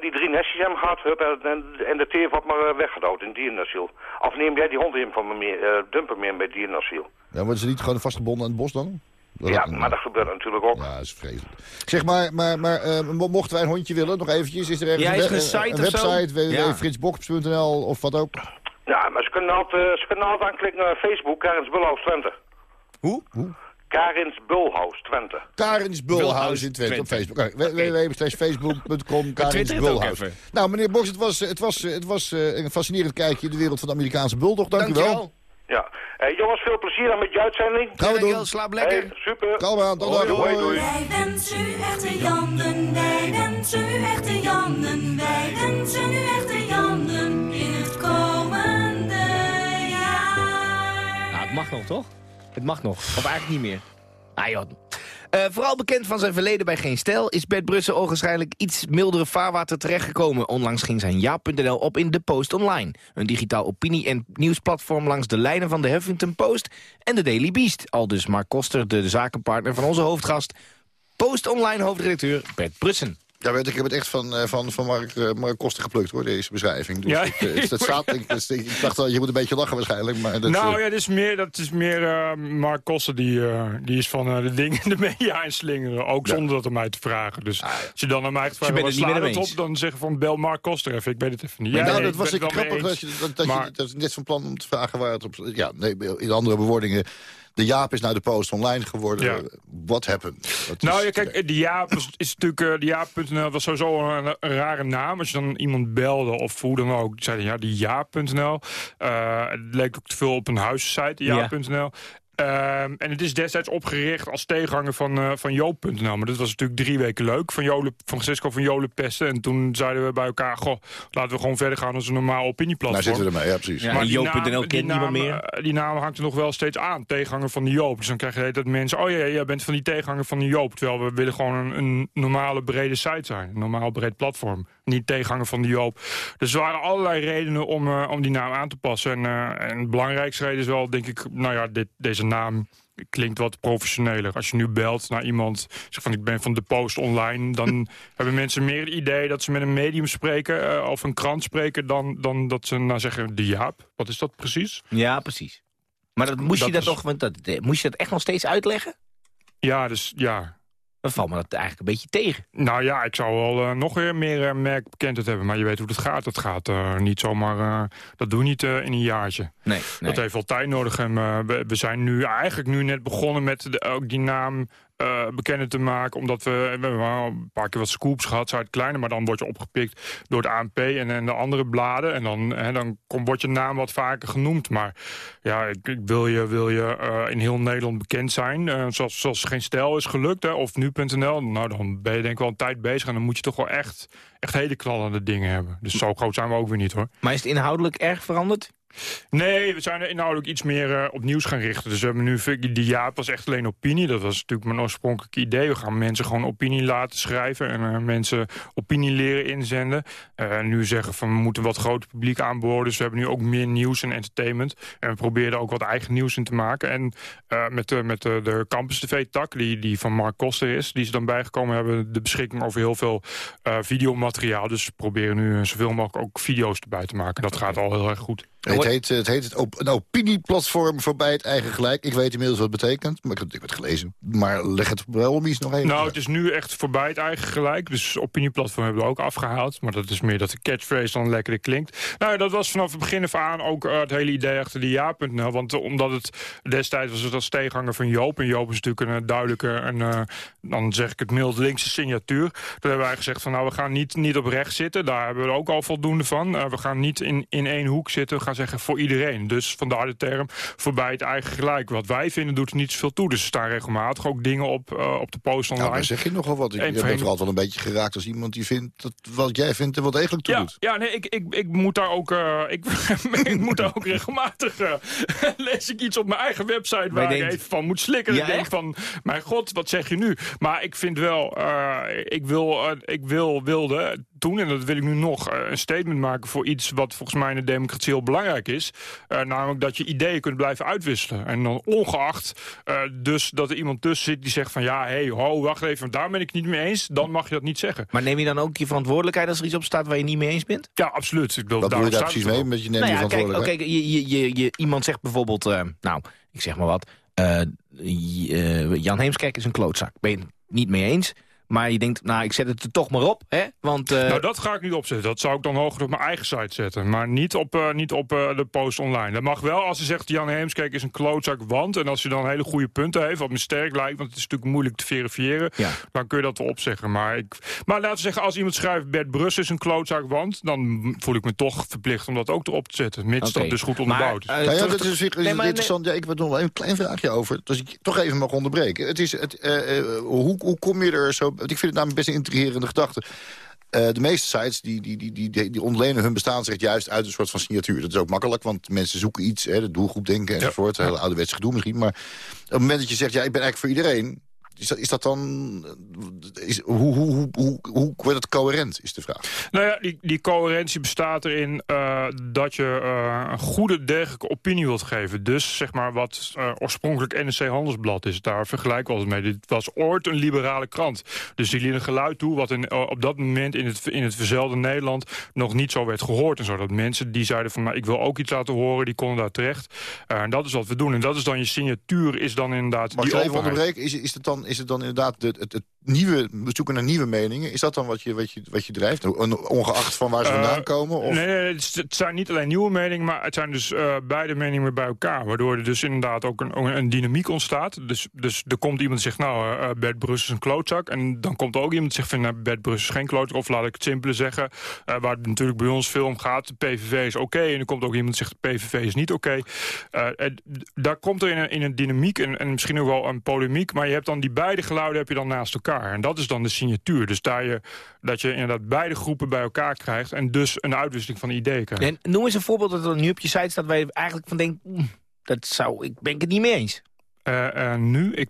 Speaker 10: die drie nestjes hebben gehad. Hup, en, de teer wordt maar weggedood in het dierenasiel. Of neem jij die hond in van me meer, eh, dumpen meer bij het dierenasiel.
Speaker 3: Ja, worden ze niet gewoon vastgebonden aan het bos dan? Dat
Speaker 10: Ja, maar dat gebeurt natuurlijk ook.
Speaker 3: Ja, dat is vreselijk. Zeg maar, maar, maar eh, mo- mochten wij een hondje willen, nog eventjes, is er ergens
Speaker 10: Ja,
Speaker 3: een,
Speaker 10: is er
Speaker 3: we-
Speaker 10: een site
Speaker 3: een website, www.fritsbox.nl of wat ook?
Speaker 10: Ja, maar ze kunnen altijd, ze kunnen altijd aanklikken naar Facebook, Karins Bulhaus Twente.
Speaker 4: Hoe?
Speaker 3: Hoe?
Speaker 10: Karins Bulhaus Twente.
Speaker 3: Karins Bulhaus in Twente op Facebook. www.facebook.com Karins Bulhaus. Nou, meneer Boks, het was, het was, het was eh, een fascinerend kijkje in de wereld van de Amerikaanse bulldog. Dank u wel.
Speaker 10: Ja. Hey, jongens, veel plezier dan met je uitzending.
Speaker 3: Gaan we doen.
Speaker 4: Slaap
Speaker 10: lekker. super.
Speaker 3: Kalm aan, tot
Speaker 10: Hoi,
Speaker 3: dan.
Speaker 10: hoi, doei.
Speaker 11: Wij wensen u echte Jannen, wij wensen u echte Jannen, wij wensen u echte Jannen in het komende jaar.
Speaker 4: Nou, het mag nog, toch? Het mag nog. Of eigenlijk niet meer. Ah, joh. Eh, vooral bekend van zijn verleden bij Geen Stijl... is Bert Brussen ogenschijnlijk iets mildere vaarwater terechtgekomen. Onlangs ging zijn ja.nl op in De Post Online. Een digitaal opinie- en nieuwsplatform langs de lijnen van de Huffington Post... en de Daily Beast. Al dus Mark Koster, de zakenpartner van onze hoofdgast... Post Online hoofdredacteur Bert Brussen.
Speaker 3: Ja, weet, ik heb het echt van, eh, van, van Mark, eh, Mark Koster geplukt, hoor, deze beschrijving. Dus
Speaker 7: Ja.
Speaker 3: ik, eh, dat staat, ik, dus ik dacht wel, je moet een beetje lachen waarschijnlijk. Maar dat,
Speaker 7: nou ja, dat is meer, dat is meer eh, Mark Koster die, eh, die is van eh, de dingen in de media en slingeren. Ook zonder dat aan mij te vragen. Dus als je dan aan mij
Speaker 4: Ah, je
Speaker 7: vragen,
Speaker 4: bent
Speaker 7: wat
Speaker 4: het
Speaker 7: op? Dan zeggen van bel Mark Koster even. Ik weet het even niet.
Speaker 3: nou,
Speaker 7: nee,
Speaker 3: dat
Speaker 7: ik
Speaker 3: was ik grappig dat je, dat, dat,
Speaker 7: Maar-
Speaker 3: je, dat is net van plan om te vragen waar het op... Ja, nee, in andere bewoordingen, de Jaap is naar de post online geworden.
Speaker 7: Ja.
Speaker 3: What happened?
Speaker 7: Nou ja, kijk, de Jaap is, is natuurlijk, eh, de Jaap.nl was sowieso een, een rare naam. Als je dan iemand belde of hoe dan ook, zeiden ja, die Jaap.nl. Eh, het leek ook te veel op een huissite,
Speaker 4: Ja.
Speaker 7: Jaap.nl. Ehm, en het is destijds opgericht als tegenhanger van, eh van Joop.nl. Maar dat was natuurlijk drie weken leuk. Van Jolen, Francisco van Jolen pesten. En toen zeiden we bij elkaar, goh, laten we gewoon verder gaan als een normaal opinieplatform.
Speaker 3: Nou zitten we ermee, ja precies.
Speaker 4: Ja,
Speaker 7: die
Speaker 4: Joop.nl
Speaker 7: naam-
Speaker 4: kent
Speaker 7: die
Speaker 4: niemand
Speaker 7: naam,
Speaker 4: meer.
Speaker 7: eh, Die naam hangt er nog wel steeds aan. Tegenhanger van de Joop. Dus dan krijg je dat mensen... Oh ja, jij bent van die tegenhanger van de Joop. Terwijl we willen gewoon een, een normale brede site zijn. Een normaal breed platform. Niet tegenhanger van de Joop. Dus er waren allerlei redenen om, eh, om die naam aan te passen. En, eh, en belangrijkste reden is wel, denk ik... Nou ja, dit, deze naam klinkt wat professioneler. Als je nu belt naar iemand, zegt van ik ben van de Post Online... dan hebben mensen meer het idee dat ze met een medium spreken... eh, of een krant spreken, dan, dan dat ze nou zeggen... de Jaap, wat is dat precies?
Speaker 4: Ja, precies. Maar dat, moest
Speaker 7: Dat
Speaker 4: je dat
Speaker 7: is-
Speaker 4: toch, want dat, moest je dat echt nog steeds uitleggen?
Speaker 7: Ja, dus ja.
Speaker 4: Dan valt me dat eigenlijk een beetje tegen.
Speaker 7: Nou ja, ik zou wel eh, nog weer meer uh, merkbekendheid hebben. Maar je weet hoe dat gaat. Dat gaat eh, niet zomaar... eh, dat doe je niet eh, in een jaartje.
Speaker 4: Nee,
Speaker 7: Dat heeft wel tijd nodig. En eh, we, we zijn nu eigenlijk nu net begonnen met de, ook die naam bekender te maken. Omdat we, we een paar keer wat scoops gehad. Zij het kleine, maar dan word je opgepikt door het ANP en, en de andere bladen. En dan, hè, dan wordt je naam wat vaker genoemd. Maar ja, ik, wil je, wil je eh, in heel Nederland bekend zijn. eh, zoals, zoals Geen Stijl is gelukt, hè, of nu.nl. Nou, dan ben je denk ik wel een tijd bezig. En dan moet je toch wel echt, echt hele knallende dingen hebben. Dus zo groot zijn we ook weer niet, hoor.
Speaker 4: Maar is het inhoudelijk erg veranderd?
Speaker 7: Nee, we zijn er inhoudelijk iets meer eh, op nieuws gaan richten. Dus we hebben nu, die Jaap was echt alleen opinie. Dat was natuurlijk mijn oorspronkelijke idee. We gaan mensen gewoon opinie laten schrijven en eh, mensen opinie leren inzenden. Eh, nu zeggen van we moeten wat groter publiek aanboren. Dus we hebben nu ook meer nieuws en entertainment. En we proberen er ook wat eigen nieuws in te maken. En met, met de, Campus TV-tak, die, die van Mark Koster is, die is dan bijgekomen, hebben de beschikking over heel veel videomateriaal. Dus we proberen nu zoveel mogelijk ook video's erbij te maken. Dat gaat al heel erg goed.
Speaker 3: Het heet, het heet het op, een opinieplatform voorbij het eigen gelijk. Ik weet inmiddels wat het betekent, maar ik heb het gelezen. Maar leg het wel om iets nog even.
Speaker 7: Nou, het is nu echt voorbij het eigen gelijk. Dus opinieplatform hebben we ook afgehaald. Maar dat is meer dat de catchphrase dan lekkerder klinkt. Nou, dat was vanaf het begin af aan ook eh, het hele idee achter de ja.nl. Want eh, omdat het destijds was het als tegenhanger van Joop. En Joop is natuurlijk een eh, duidelijke, en, eh, dan zeg ik het mild, linkse signatuur. Toen hebben wij gezegd van nou, we gaan niet, niet op rechts zitten. Daar hebben we er ook al voldoende van. Eh, we gaan niet in, in één hoek zitten. We gaan zeggen voor iedereen. Dus vandaar de term voorbij het eigen gelijk. Wat wij vinden doet er niet zoveel toe. Dus er staan regelmatig ook dingen op, eh, op de post online.
Speaker 3: Nou, dan zeg je nogal wat. Ik
Speaker 7: En
Speaker 3: je
Speaker 7: voor
Speaker 3: bent
Speaker 7: een-
Speaker 3: er altijd wel een beetje geraakt als iemand die vindt dat wat jij vindt er wel degelijk toe
Speaker 7: Ja,
Speaker 3: doet.
Speaker 7: ja nee, ik, ik, ik moet daar ook, eh, ik, ik moet daar ook regelmatig eh, lees ik iets op mijn eigen website waar
Speaker 4: je
Speaker 7: ik
Speaker 4: denkt-
Speaker 7: even van moet slikken.
Speaker 4: Ja,
Speaker 7: ik denk van, mijn god, wat zeg je nu? Maar ik vind wel, eh, ik wil, ik wil wilde toen, en dat wil ik nu nog, een statement maken voor iets wat volgens mij in de democratie heel belangrijk is. Eh, namelijk dat je ideeën kunt blijven uitwisselen. En dan ongeacht eh, dus dat er iemand tussen zit die zegt van ja, hé, hey, ho, wacht even, daar ben ik het niet mee eens. Dan mag je dat niet zeggen.
Speaker 4: Maar neem je dan ook je verantwoordelijkheid als er iets op staat waar je niet mee eens bent?
Speaker 7: Ja, absoluut. Ik bedoel,
Speaker 3: Wat doe je daar precies mee met je neem je
Speaker 4: nou ja, kijk, oké,
Speaker 3: verantwoordelijkheid?
Speaker 4: je, je, je, je- iemand zegt bijvoorbeeld, eh, nou, ik zeg maar wat, eh, eh, Jan Heemskerk is een klootzak. Ben je het niet mee eens? Maar je denkt, nou, ik zet het er toch maar op, hè? Want, eh,
Speaker 7: Nou, dat ga ik niet opzetten. Dat zou ik dan hoger op mijn eigen site zetten. Maar niet op, eh, niet op eh, de post online. Dat mag wel als je zegt, Jan Heemskerk is een klootzak, want... en als je dan hele goede punten heeft, wat me sterk lijkt... want het is natuurlijk moeilijk te verifiëren...
Speaker 4: Ja.
Speaker 7: dan kun je dat wel opzeggen. Maar, ik, maar laten we zeggen, als iemand schrijft... Bert Brus is een klootzak, want... dan voel ik me toch verplicht om dat ook erop te zetten. Mits dat dus goed
Speaker 4: Maar,
Speaker 7: onderbouwd is.
Speaker 3: Nou ja,
Speaker 4: terug
Speaker 3: dat is, is
Speaker 4: Nee, maar-
Speaker 3: interessant. Ja, ik heb nog wel een klein vraagje over. Dus ik toch even mag onderbreken. Het is het, hoe, hoe kom je er zo... Ik vind het namelijk best een intrigerende gedachte. Eh, de meeste sites die, die, die, die, die, ontlenen hun bestaansrecht juist uit een soort van signatuur. Dat is ook makkelijk, want mensen zoeken iets, hè, de doelgroep denken enzovoort. Heel ouderwets gedoe misschien. Maar op het moment dat je zegt, ja, ik ben eigenlijk voor iedereen... Is dat, is dat dan... Is, hoe, hoe, hoe, hoe, hoe wordt het coherent, is de vraag.
Speaker 7: Nou ja, die, die coherentie bestaat erin eh, dat je eh, een goede degelijke opinie wilt geven. Dus zeg maar wat eh, oorspronkelijk NRC Handelsblad is. Daar vergelijk wel eens mee. Dit was ooit een liberale krant. Dus die liet een geluid toe wat in, eh, op dat moment in het, in het verzelde Nederland nog niet zo werd gehoord. En zo dat mensen die zeiden van nou, ik wil ook iets laten horen, die konden daar terecht. Eh, en dat is wat we doen. En dat is dan je signatuur, is dan inderdaad
Speaker 3: Mag
Speaker 7: die
Speaker 3: ik je even
Speaker 7: openheid.
Speaker 3: onderbreken? Is, is, het dan, is het dan inderdaad het, het, het nieuwe, we zoeken naar nieuwe meningen? Is dat dan wat je, wat je, wat je drijft? Ongeacht van waar ze
Speaker 7: Eh,
Speaker 3: vandaan komen? Of?
Speaker 7: Nee, het, zijn niet alleen nieuwe meningen, maar het zijn dus eh, beide meningen bij elkaar. Waardoor er dus inderdaad ook een, een dynamiek ontstaat. Dus, dus er komt iemand die zegt, nou, eh, Bert Brussel is een klootzak. En dan komt ook iemand die zegt, van, nou, Bert Brussel is geen klootzak. Of laat ik het simpeler zeggen, waar het natuurlijk bij ons veel om gaat. De PVV is oké. En er komt ook iemand die zegt, de PVV is niet oké. Daar komt er in een, in een dynamiek en, en misschien ook wel een polemiek. Maar je hebt dan die beide geluiden heb je dan naast elkaar. En dat is dan de signatuur. Dus daar je, dat je inderdaad beide groepen bij elkaar krijgt. En dus een uitwisseling van ideeën krijgt.
Speaker 4: En noem eens een voorbeeld dat er nu op je site staat... waar je eigenlijk van denkt, "Mm, dat zou, ik ben het niet mee eens.
Speaker 7: Eh, eh, nu, ik...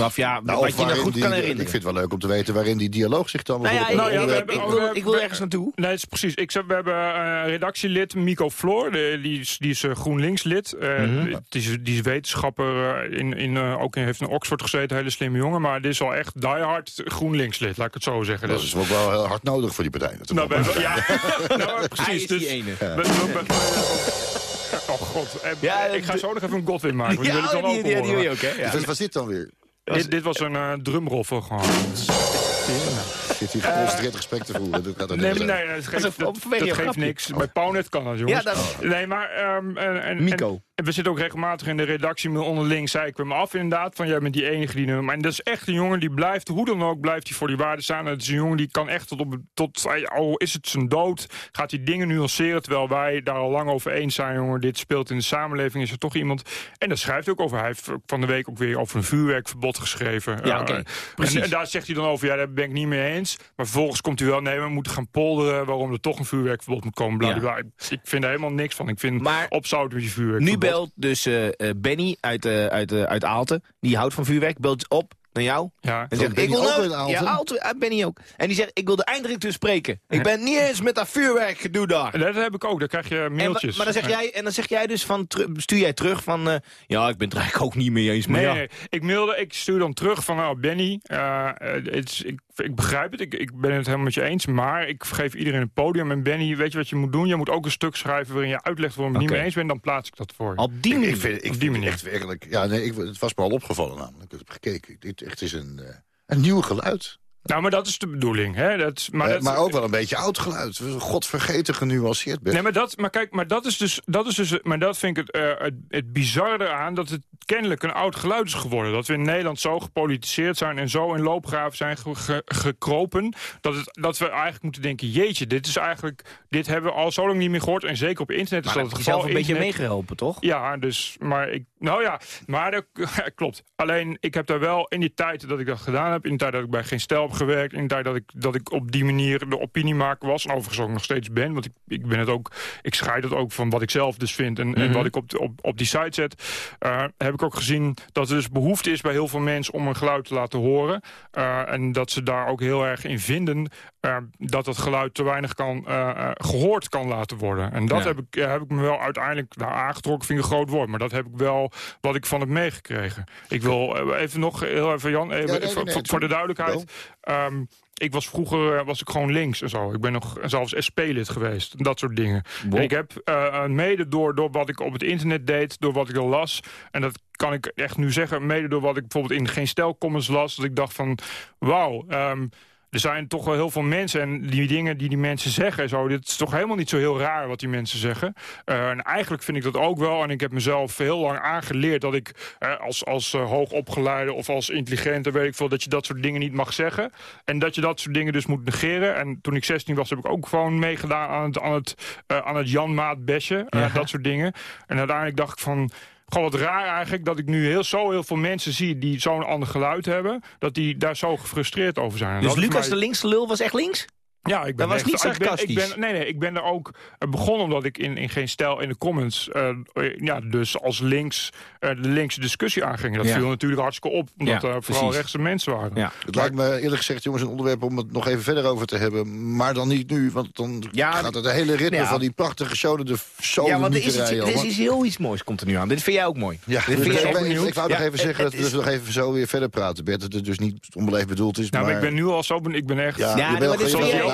Speaker 4: Of ja,
Speaker 3: Nou,
Speaker 4: wat je nog goed
Speaker 3: die-
Speaker 4: kan
Speaker 3: Ik
Speaker 4: herinneren.
Speaker 3: vind het wel leuk om te weten waarin die dialoog zich dan...
Speaker 4: Nou ja, ik,
Speaker 7: Nou ja,
Speaker 4: ik,
Speaker 7: hebben-
Speaker 4: ik wil, ik ergens naartoe.
Speaker 7: Nee, het is precies. Ik, we hebben eh, redactielid, Mico Floor. De, die is, die is GroenLinks-lid. Eh,
Speaker 4: Mhm.
Speaker 7: die, is, die is wetenschapper. in, in, eh, ook in, heeft in Oxford gezeten. Hele slimme jongen. Maar dit is al echt diehard GroenLinks-lid. Laat ik het zo zeggen.
Speaker 3: Dat
Speaker 7: Dus-
Speaker 3: is ook wel heel hard nodig voor die partij.
Speaker 7: nou, we hebben, ja, nou, precies.
Speaker 4: Hij is
Speaker 7: dus,
Speaker 4: die ene.
Speaker 7: we- we- we- oh god. Eh,
Speaker 4: Ja,
Speaker 7: ik ga zo nog even een Godwin maken. want die wil ik dan
Speaker 4: die,
Speaker 7: ook
Speaker 4: die, die, ook, hè? Ja.
Speaker 3: Wat was dit dan weer?
Speaker 7: Dit, dit was een eh, drumroffel gewoon.
Speaker 3: Ik zit hier geconcentreerd gesprek te voeren. Dat gaat er
Speaker 7: Nee, nee, nee, dat geeft, dat, dat geeft niks. Bij Pownet kan dat, jongens.
Speaker 4: Ja, dat-
Speaker 7: Nee, maar... ehm, en, en,
Speaker 4: Mico.
Speaker 7: En, we zitten ook regelmatig in de redactie met onderling. Zei ik hem af inderdaad, van jij bent die enige die... nummer. En dat is echt een jongen die blijft, hoe dan ook, blijft hij voor die waarde staan. En het is een jongen die kan echt tot, op, tot al is het zijn dood, gaat hij dingen nuanceren. Terwijl wij daar al lang over eens zijn, jongen. Dit speelt in de samenleving, is er toch iemand... En daar schrijft hij ook over. Hij heeft van de week ook weer over een vuurwerkverbod geschreven.
Speaker 4: Ja,
Speaker 7: Eh,
Speaker 4: Precies.
Speaker 7: En, daar zegt hij dan over, ja, daar ben ik niet mee eens. Maar vervolgens komt hij wel, nee, we moeten gaan polderen... waarom er toch een vuurwerkverbod moet komen. Bla, bla. Ik vind helemaal niks van. Ik vind
Speaker 4: Maar
Speaker 7: opzouten met je vuurwerk.
Speaker 4: Nu dus eh, Benny uit, eh, uit, uit Aalten. Die houdt van vuurwerk. Belt op naar jou.
Speaker 7: Ja.
Speaker 4: En zegt, ik wil
Speaker 3: ook
Speaker 4: nou-
Speaker 3: Aalten?
Speaker 4: Ja, Aalten, eh, Benny ook. En die zegt, ik wil de eindredacteur spreken. Ik ben niet eens met dat vuurwerkgedoe daar.
Speaker 7: Dat heb ik ook, daar krijg je
Speaker 4: En,
Speaker 7: mailtjes.
Speaker 4: maar dan zeg jij, en dan zeg jij dus van, stuur jij terug van, eh, ja, ik ben het er eigenlijk ook niet mee eens. Maar
Speaker 7: Nee,
Speaker 4: ja.
Speaker 7: nee, ik mailde, ik stuur dan terug van, nou, Benny, het is, ik, ik begrijp het, ik, ik ben het helemaal met je eens, maar ik geef iedereen een podium. En Benny, weet je wat je moet doen? Je moet ook een stuk schrijven waarin je uitlegt waarom je niet mee eens bent, dan plaats ik dat voor je.
Speaker 4: Op die
Speaker 3: Ik,
Speaker 4: manier.
Speaker 3: ik vind, ik
Speaker 7: die
Speaker 3: vind het
Speaker 7: manier.
Speaker 3: echt werkelijk... Ja, nee, ik, het was me al opgevallen namelijk. Ik heb gekeken. Echt is een, eh, een nieuw geluid.
Speaker 7: Nou, maar dat is de bedoeling, hè? Dat, maar,
Speaker 3: Maar,
Speaker 7: dat,
Speaker 3: maar ook wel een beetje oud geluid. Godvergeten genuanceerd bent.
Speaker 7: Nee, maar dat, maar kijk, maar dat is dus, dat is dus, maar dat vind ik het, eh, het, het bizarre eraan dat het kennelijk een oud geluid is geworden. Dat we in Nederland zo gepolitiseerd zijn en zo in loopgraven zijn ge- ge- gekropen, dat, het, dat we eigenlijk moeten denken, jeetje, dit is eigenlijk, dit hebben we al zo lang niet meer gehoord en zeker op internet is
Speaker 4: Maar
Speaker 7: dat
Speaker 4: dat
Speaker 7: het geval.
Speaker 4: zelf een beetje meegeholpen, toch?
Speaker 7: ja, dus, maar ik, nou ja, maar dat klopt. Alleen, ik heb daar wel in die tijd dat ik dat gedaan heb, in de tijd dat ik bij Geen heb gewerkt in de tijd dat ik, dat ik op die manier de opiniemaker was. En overigens ook nog steeds ben. Want ik, ik ben het ook, ik scheid het ook van wat ik zelf dus vind en, en
Speaker 4: Mhm.
Speaker 7: wat ik op, op, op die site zet. Eh, heb ik ook gezien dat er dus behoefte is bij heel veel mensen om een geluid te laten horen. Eh, en dat ze daar ook heel erg in vinden eh, dat het geluid te weinig kan, eh, eh, gehoord kan laten worden. En dat
Speaker 4: Ja.
Speaker 7: heb, ik, heb ik me wel uiteindelijk nou, aangetrokken, vind ik een groot woord. Maar dat heb ik wel wat ik van heb meegekregen. Ik wil even nog heel even, Jan, even,
Speaker 3: Ja, nee, nee,
Speaker 7: voor-
Speaker 3: nee,
Speaker 7: voor, voor de duidelijkheid. Ehm, ik was vroeger eh, was ik gewoon links en zo. Ik ben nog zelfs SP-lid geweest. Dat soort dingen. En ik heb eh, mede door, door wat ik op het internet deed, door wat ik al las. En dat kan ik echt nu zeggen, mede door wat ik bijvoorbeeld in Geen Comments las. Dat ik dacht van, wauw, ehm, er zijn toch wel heel veel mensen en die dingen die die mensen zeggen, zo, dit is toch helemaal niet zo heel raar wat die mensen zeggen. Eh, en eigenlijk vind ik dat ook wel. En ik heb mezelf heel lang aangeleerd dat ik eh, als, als eh, hoogopgeleide of als intelligente, weet ik veel, dat je dat soort dingen niet mag zeggen. En dat je dat soort dingen dus moet negeren. En toen ik 16 was, heb ik ook gewoon meegedaan aan het, aan het, aan het Janmaat besje. eh,
Speaker 4: Ja.
Speaker 7: Dat soort dingen. En uiteindelijk dacht ik van... Gewoon wat raar eigenlijk dat ik nu heel, zo heel veel mensen zie... die zo'n ander geluid hebben, dat die daar zo gefrustreerd over zijn. En
Speaker 4: Dus Lucas
Speaker 7: mij-
Speaker 4: de linkse lul was echt links?
Speaker 7: Ja, ik ben
Speaker 4: was
Speaker 7: echt-
Speaker 4: niet
Speaker 7: ik ben-
Speaker 4: sarcastisch.
Speaker 7: Ik ben, nee, nee, ik ben er ook eh, begonnen omdat ik in, in geen stijl in de comments... eh, eh, ja, dus als links eh, de linkse discussie aanging. Dat
Speaker 4: Ja.
Speaker 7: viel natuurlijk hartstikke op, omdat
Speaker 4: Ja,
Speaker 7: er vooral
Speaker 4: precies.
Speaker 7: rechtse mensen waren.
Speaker 4: Ja.
Speaker 3: Het lijkt me eerlijk gezegd, jongens, een onderwerp om het nog even verder over te hebben. Maar dan niet nu, want dan
Speaker 4: Ja,
Speaker 3: gaat het de hele ritme
Speaker 4: ja.
Speaker 3: van die prachtige show... de show
Speaker 4: Ja, want er is, iets, er is heel iets moois komt er nu aan. Dit vind jij ook mooi.
Speaker 3: Ja,
Speaker 4: Dit
Speaker 3: dus
Speaker 4: vind ook
Speaker 3: ik, ik wou nog even zeggen
Speaker 4: het-
Speaker 3: dat we dus nog even zo weer verder praten, Bert. Dat het dus niet onbeleefd bedoeld is,
Speaker 7: Nou, maar ik ben nu al zo... ben- Ik ben echt...
Speaker 3: Ja,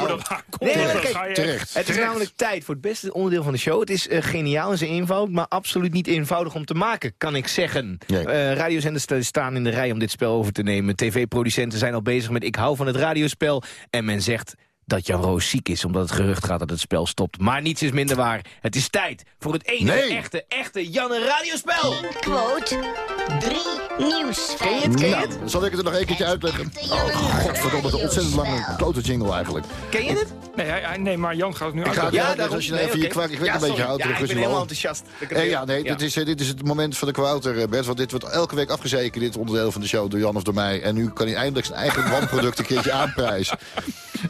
Speaker 3: Nou,
Speaker 4: Nee, kijk,
Speaker 3: terecht.
Speaker 4: Het is namelijk tijd voor het beste onderdeel van de show. Het is eh, geniaal in zijn eenvoud, maar absoluut niet eenvoudig om te maken, kan ik zeggen.
Speaker 3: Nee.
Speaker 4: Eh, radiozenders sta- staan in de rij om dit spel over te nemen. TV-producenten zijn al bezig met ik hou van het radiospel. En men zegt dat Jan Roos ziek is, omdat het gerucht gaat dat het spel stopt. Maar niets is minder waar. Het is tijd voor het enige
Speaker 3: Nee.
Speaker 4: echte, echte Janne radiospel.
Speaker 12: Quote 3 nieuws.
Speaker 4: Ken je het? Ken je het?
Speaker 3: Nou, zal ik het er nog een keertje uitleggen? Oh, godverdomme, de ontzettend lange klote jingle eigenlijk.
Speaker 4: Ken je het?
Speaker 7: Nee, hij- nee, maar Jan gaat het nu
Speaker 3: Ik ga het
Speaker 7: uitleggen.
Speaker 3: uitleggen als je even je kwak... Ik weet
Speaker 4: ja,
Speaker 3: een beetje hout
Speaker 4: Ja, ik ben helemaal enthousiast.
Speaker 3: Eh, ja, nee, Dit, is, eh, dit is het moment van de kwouter, eh, Bert. Want dit wordt elke week afgezeken, dit onderdeel van de show, door Jan of door mij. En nu kan hij eindelijk zijn eigen wanproduct een keertje aanprijzen.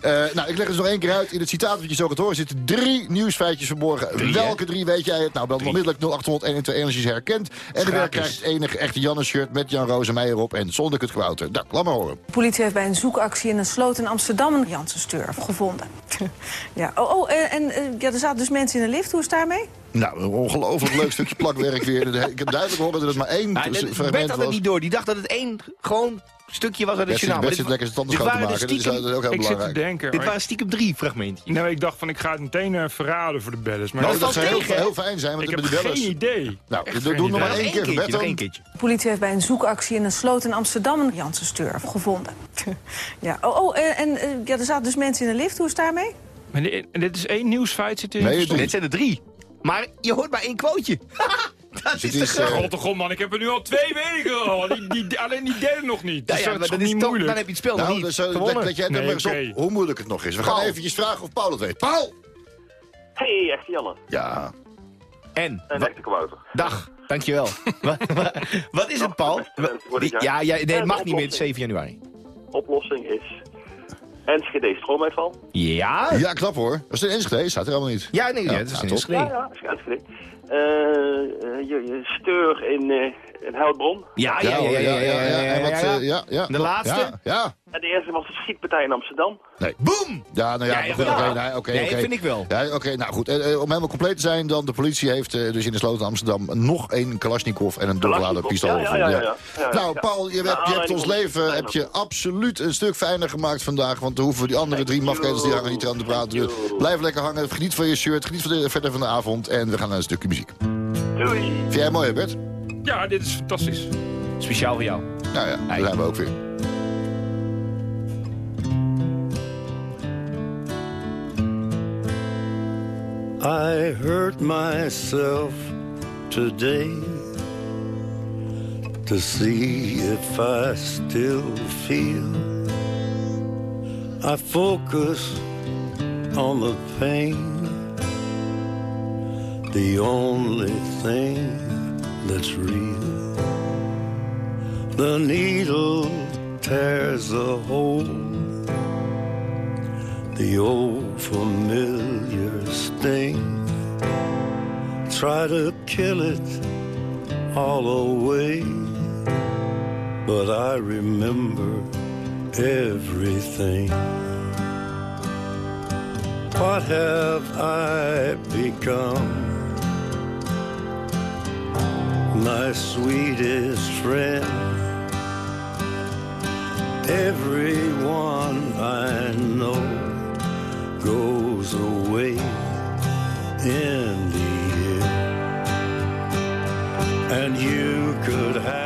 Speaker 3: Eh, nou, ik leg het dus nog één keer uit. In het citaat wat je zo gaat horen zitten drie nieuwsfeitjes verborgen. Welke drie weet jij het? Nou, bel dan onmiddellijk 0800 112 als je ze herkent. En de werk krijgt het enige echte Janne-shirt met Jan Rozenmeijer op. En zonder het kwouter. Nou, laat maar horen.
Speaker 13: De politie heeft bij een zoekactie in een sloot in Amsterdam een Janssensturf gevonden. ja, oh, oh eh, en eh, ja, er zaten dus mensen in de lift. Hoe is het daarmee?
Speaker 3: Nou, een ongelooflijk leuk stukje plakwerk weer. Ik heb duidelijk horen dat het maar één
Speaker 4: dat-
Speaker 3: fragment
Speaker 4: Bert had het
Speaker 3: was.
Speaker 4: niet door. Die dacht dat het één gewoon stukje was uit het journaal. Maar
Speaker 3: zit
Speaker 4: dit
Speaker 3: lekker zijn tanden schoon te maken.
Speaker 4: dus
Speaker 3: Dat is,
Speaker 4: stiekem-
Speaker 3: dat is ook heel
Speaker 7: Ik zit te
Speaker 3: belangrijk.
Speaker 7: denken...
Speaker 4: Dit
Speaker 7: maar-
Speaker 4: waren stiekem drie fragmentjes.
Speaker 7: Nee, ik dacht van ik ga het meteen eh, verraden voor de bellers. Maar
Speaker 3: Nou,
Speaker 7: dat
Speaker 3: zou heel, heel fijn zijn, want
Speaker 7: ik heb
Speaker 3: die bellers...
Speaker 7: geen idee.
Speaker 3: Nou,
Speaker 7: Echt
Speaker 3: doe nog maar één keer,
Speaker 4: keertje,
Speaker 3: Bert,
Speaker 4: nog
Speaker 3: dan.
Speaker 4: één keertje.
Speaker 13: De politie heeft bij een zoekactie in een sloot in Amsterdam een Janssensturf gevonden. ja, oh, oh eh, en eh, ja, er zaten dus mensen in de lift. Hoe is het daarmee?
Speaker 7: Maar dit, en dit is één nieuwsfeit zit in.
Speaker 3: Nee,
Speaker 4: Dit zijn er drie. Maar je hoort maar één quoteje. dat
Speaker 3: Dus
Speaker 4: is
Speaker 3: het
Speaker 4: de
Speaker 3: is,
Speaker 4: grap.
Speaker 3: eh,
Speaker 7: God man, ik heb er nu al twee weken al. Die, die, alleen die derde nog niet.
Speaker 4: Ja,
Speaker 7: Dus
Speaker 4: ja,
Speaker 7: dat
Speaker 4: maar
Speaker 7: is toch
Speaker 4: dan, is
Speaker 7: niet moeilijk.
Speaker 4: dan heb je het spel nog
Speaker 3: Nou,
Speaker 4: niet
Speaker 3: dus, uh, let jij
Speaker 7: Nee, oké.
Speaker 3: op hoe moeilijk het nog is. We gaan eventjes vragen of Paul het weet. Paul!
Speaker 10: Hey, echte Janne.
Speaker 3: Ja,
Speaker 4: En?
Speaker 10: En
Speaker 4: Wa-
Speaker 10: echte kwouter.
Speaker 4: Dag, dankjewel. Wat- is het, Paul? Die-. Ja, ja, nee, het mag niet meer,
Speaker 10: oplossing.
Speaker 4: 7 januari.
Speaker 10: Oplossing is Enschede stroomuitval.
Speaker 4: Ja?
Speaker 3: ja knap hoor. Dat is in Enschede, staat er helemaal niet.
Speaker 4: Ja, nee,
Speaker 3: Ja,
Speaker 4: ja, dat is
Speaker 3: top.
Speaker 4: Enschede.
Speaker 10: Ja, ja, is Enschede. Eh, eh, je, je steur in, eh in Heilbron.
Speaker 4: Ja, ja, ja, ja, ja, ja, ja,
Speaker 3: En wat,
Speaker 4: ja, ja.
Speaker 3: eh.
Speaker 4: De laatste?
Speaker 3: Ja, ja.
Speaker 10: En de eerste was de schietpartij in Amsterdam.
Speaker 3: Nee.
Speaker 4: Boom!
Speaker 3: Ja, nou ja,
Speaker 4: Ja,
Speaker 3: goed,
Speaker 4: ja.
Speaker 3: oké, nee, oké,
Speaker 4: Nee, vind ik wel.
Speaker 3: Ja, oké, nou goed. Eh, eh, om helemaal compleet te zijn, dan de politie heeft dus in de sloot in Amsterdam nog één Kalashnikov en een doorgeladen
Speaker 10: Kalashnikov,
Speaker 3: pistool.
Speaker 10: ja, ja,
Speaker 3: gevonden,
Speaker 10: ja, ja. Ja,
Speaker 3: Nou. Paul, je hebt,
Speaker 10: Nou,
Speaker 3: je hebt ons leven heb je absoluut een stuk fijner gemaakt vandaag. Want dan hoeven we die andere drie mafketels die hangen niet aan te praten. Blijf lekker hangen, geniet van je shirt, geniet van de, verder van de avond. En we gaan naar een stukje muziek.
Speaker 10: Doei!
Speaker 3: Vind jij het mooi, hè, Bert?
Speaker 7: Ja, dit is fantastisch.
Speaker 4: Speciaal voor jou.
Speaker 3: Nou ja, daar zijn we ook weer.
Speaker 14: I hurt myself today to see if I still feel. I focus on the pain, the only thing that's real. The needle tears a hole the old familiar sting. Try to kill it all away, but I remember everything. What have I become? My sweetest friend. Everyone I know goes away in the end. And you could have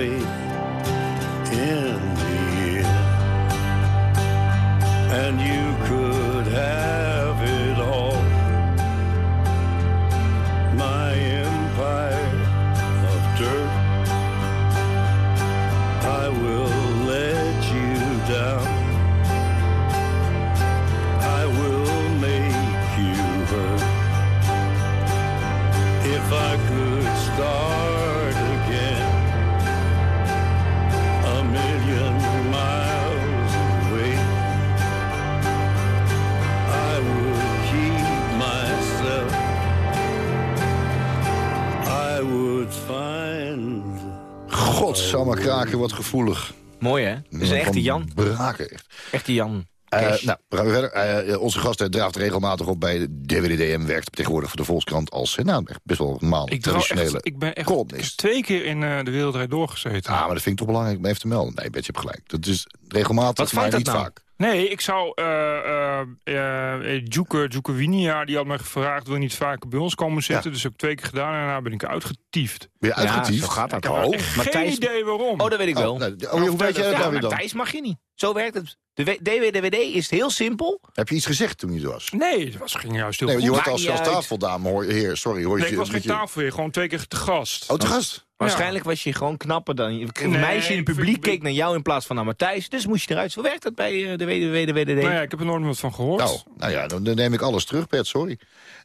Speaker 3: Kraken, wat gevoelig.
Speaker 4: Mooi, hè? Dat is een echte Jan.
Speaker 3: Braken, echt.
Speaker 4: Echte Jan.
Speaker 3: Eh,
Speaker 4: Cash.
Speaker 3: nou, we gaan weer verder. Eh, onze gast eh, draaft regelmatig op bij de DWDM. Werkt tegenwoordig voor de Volkskrant als eh, nou, echt best wel normaal
Speaker 7: Ik,
Speaker 3: traditionele
Speaker 7: echt, ik ben echt
Speaker 3: columnist.
Speaker 7: twee keer in eh, de wereldrijd doorgezeten.
Speaker 3: Ah, maar dat vind ik toch belangrijk om even te melden. Nee, Betje, je hebt gelijk. Dat is regelmatig,
Speaker 7: Wat
Speaker 3: maar
Speaker 7: dat
Speaker 3: niet
Speaker 7: nou?
Speaker 3: vaak.
Speaker 7: Nee, ik zou... eh eh eh Djoeke, Djoeke Winia, die had me gevraagd... wil je niet vaker bij ons komen zitten? Dus heb ik twee keer gedaan en daarna ben ik uitgetiefd.
Speaker 3: Ben je uitgetiefd?
Speaker 4: zo gaat dat.
Speaker 7: Ik
Speaker 4: Oh.
Speaker 7: geen
Speaker 4: Matthijs-
Speaker 7: idee waarom.
Speaker 4: Oh, dat weet ik wel.
Speaker 3: Oh, nou, oh, hoe weet jij dat
Speaker 4: ja,
Speaker 3: nou weer dan?
Speaker 4: Matthijs mag je niet. Zo werkt het. De DWDWD is heel simpel.
Speaker 3: Heb je iets gezegd toen je er was?
Speaker 7: Nee, het was, ging juist heel
Speaker 3: Nee,
Speaker 7: goed.
Speaker 3: je hoort
Speaker 4: Maakt
Speaker 3: als, als tafeldame, hoor, heer, sorry. Hoor je,
Speaker 7: Nee, ik was geen
Speaker 3: je-
Speaker 7: tafelheer, gewoon twee keer te gast.
Speaker 3: Oh, te gast?
Speaker 4: Waarschijnlijk was je gewoon knapper dan... Een
Speaker 7: Nee,
Speaker 4: meisje in het publiek
Speaker 7: vind-
Speaker 4: keek naar jou in plaats van naar Matthijs. Dus moest je eruit. Zo werkt dat bij eh, de WDWD.
Speaker 7: Nou ja, ik heb er nooit wat van gehoord.
Speaker 3: Nou, nou ja, dan, dan neem ik alles terug, Bert, sorry.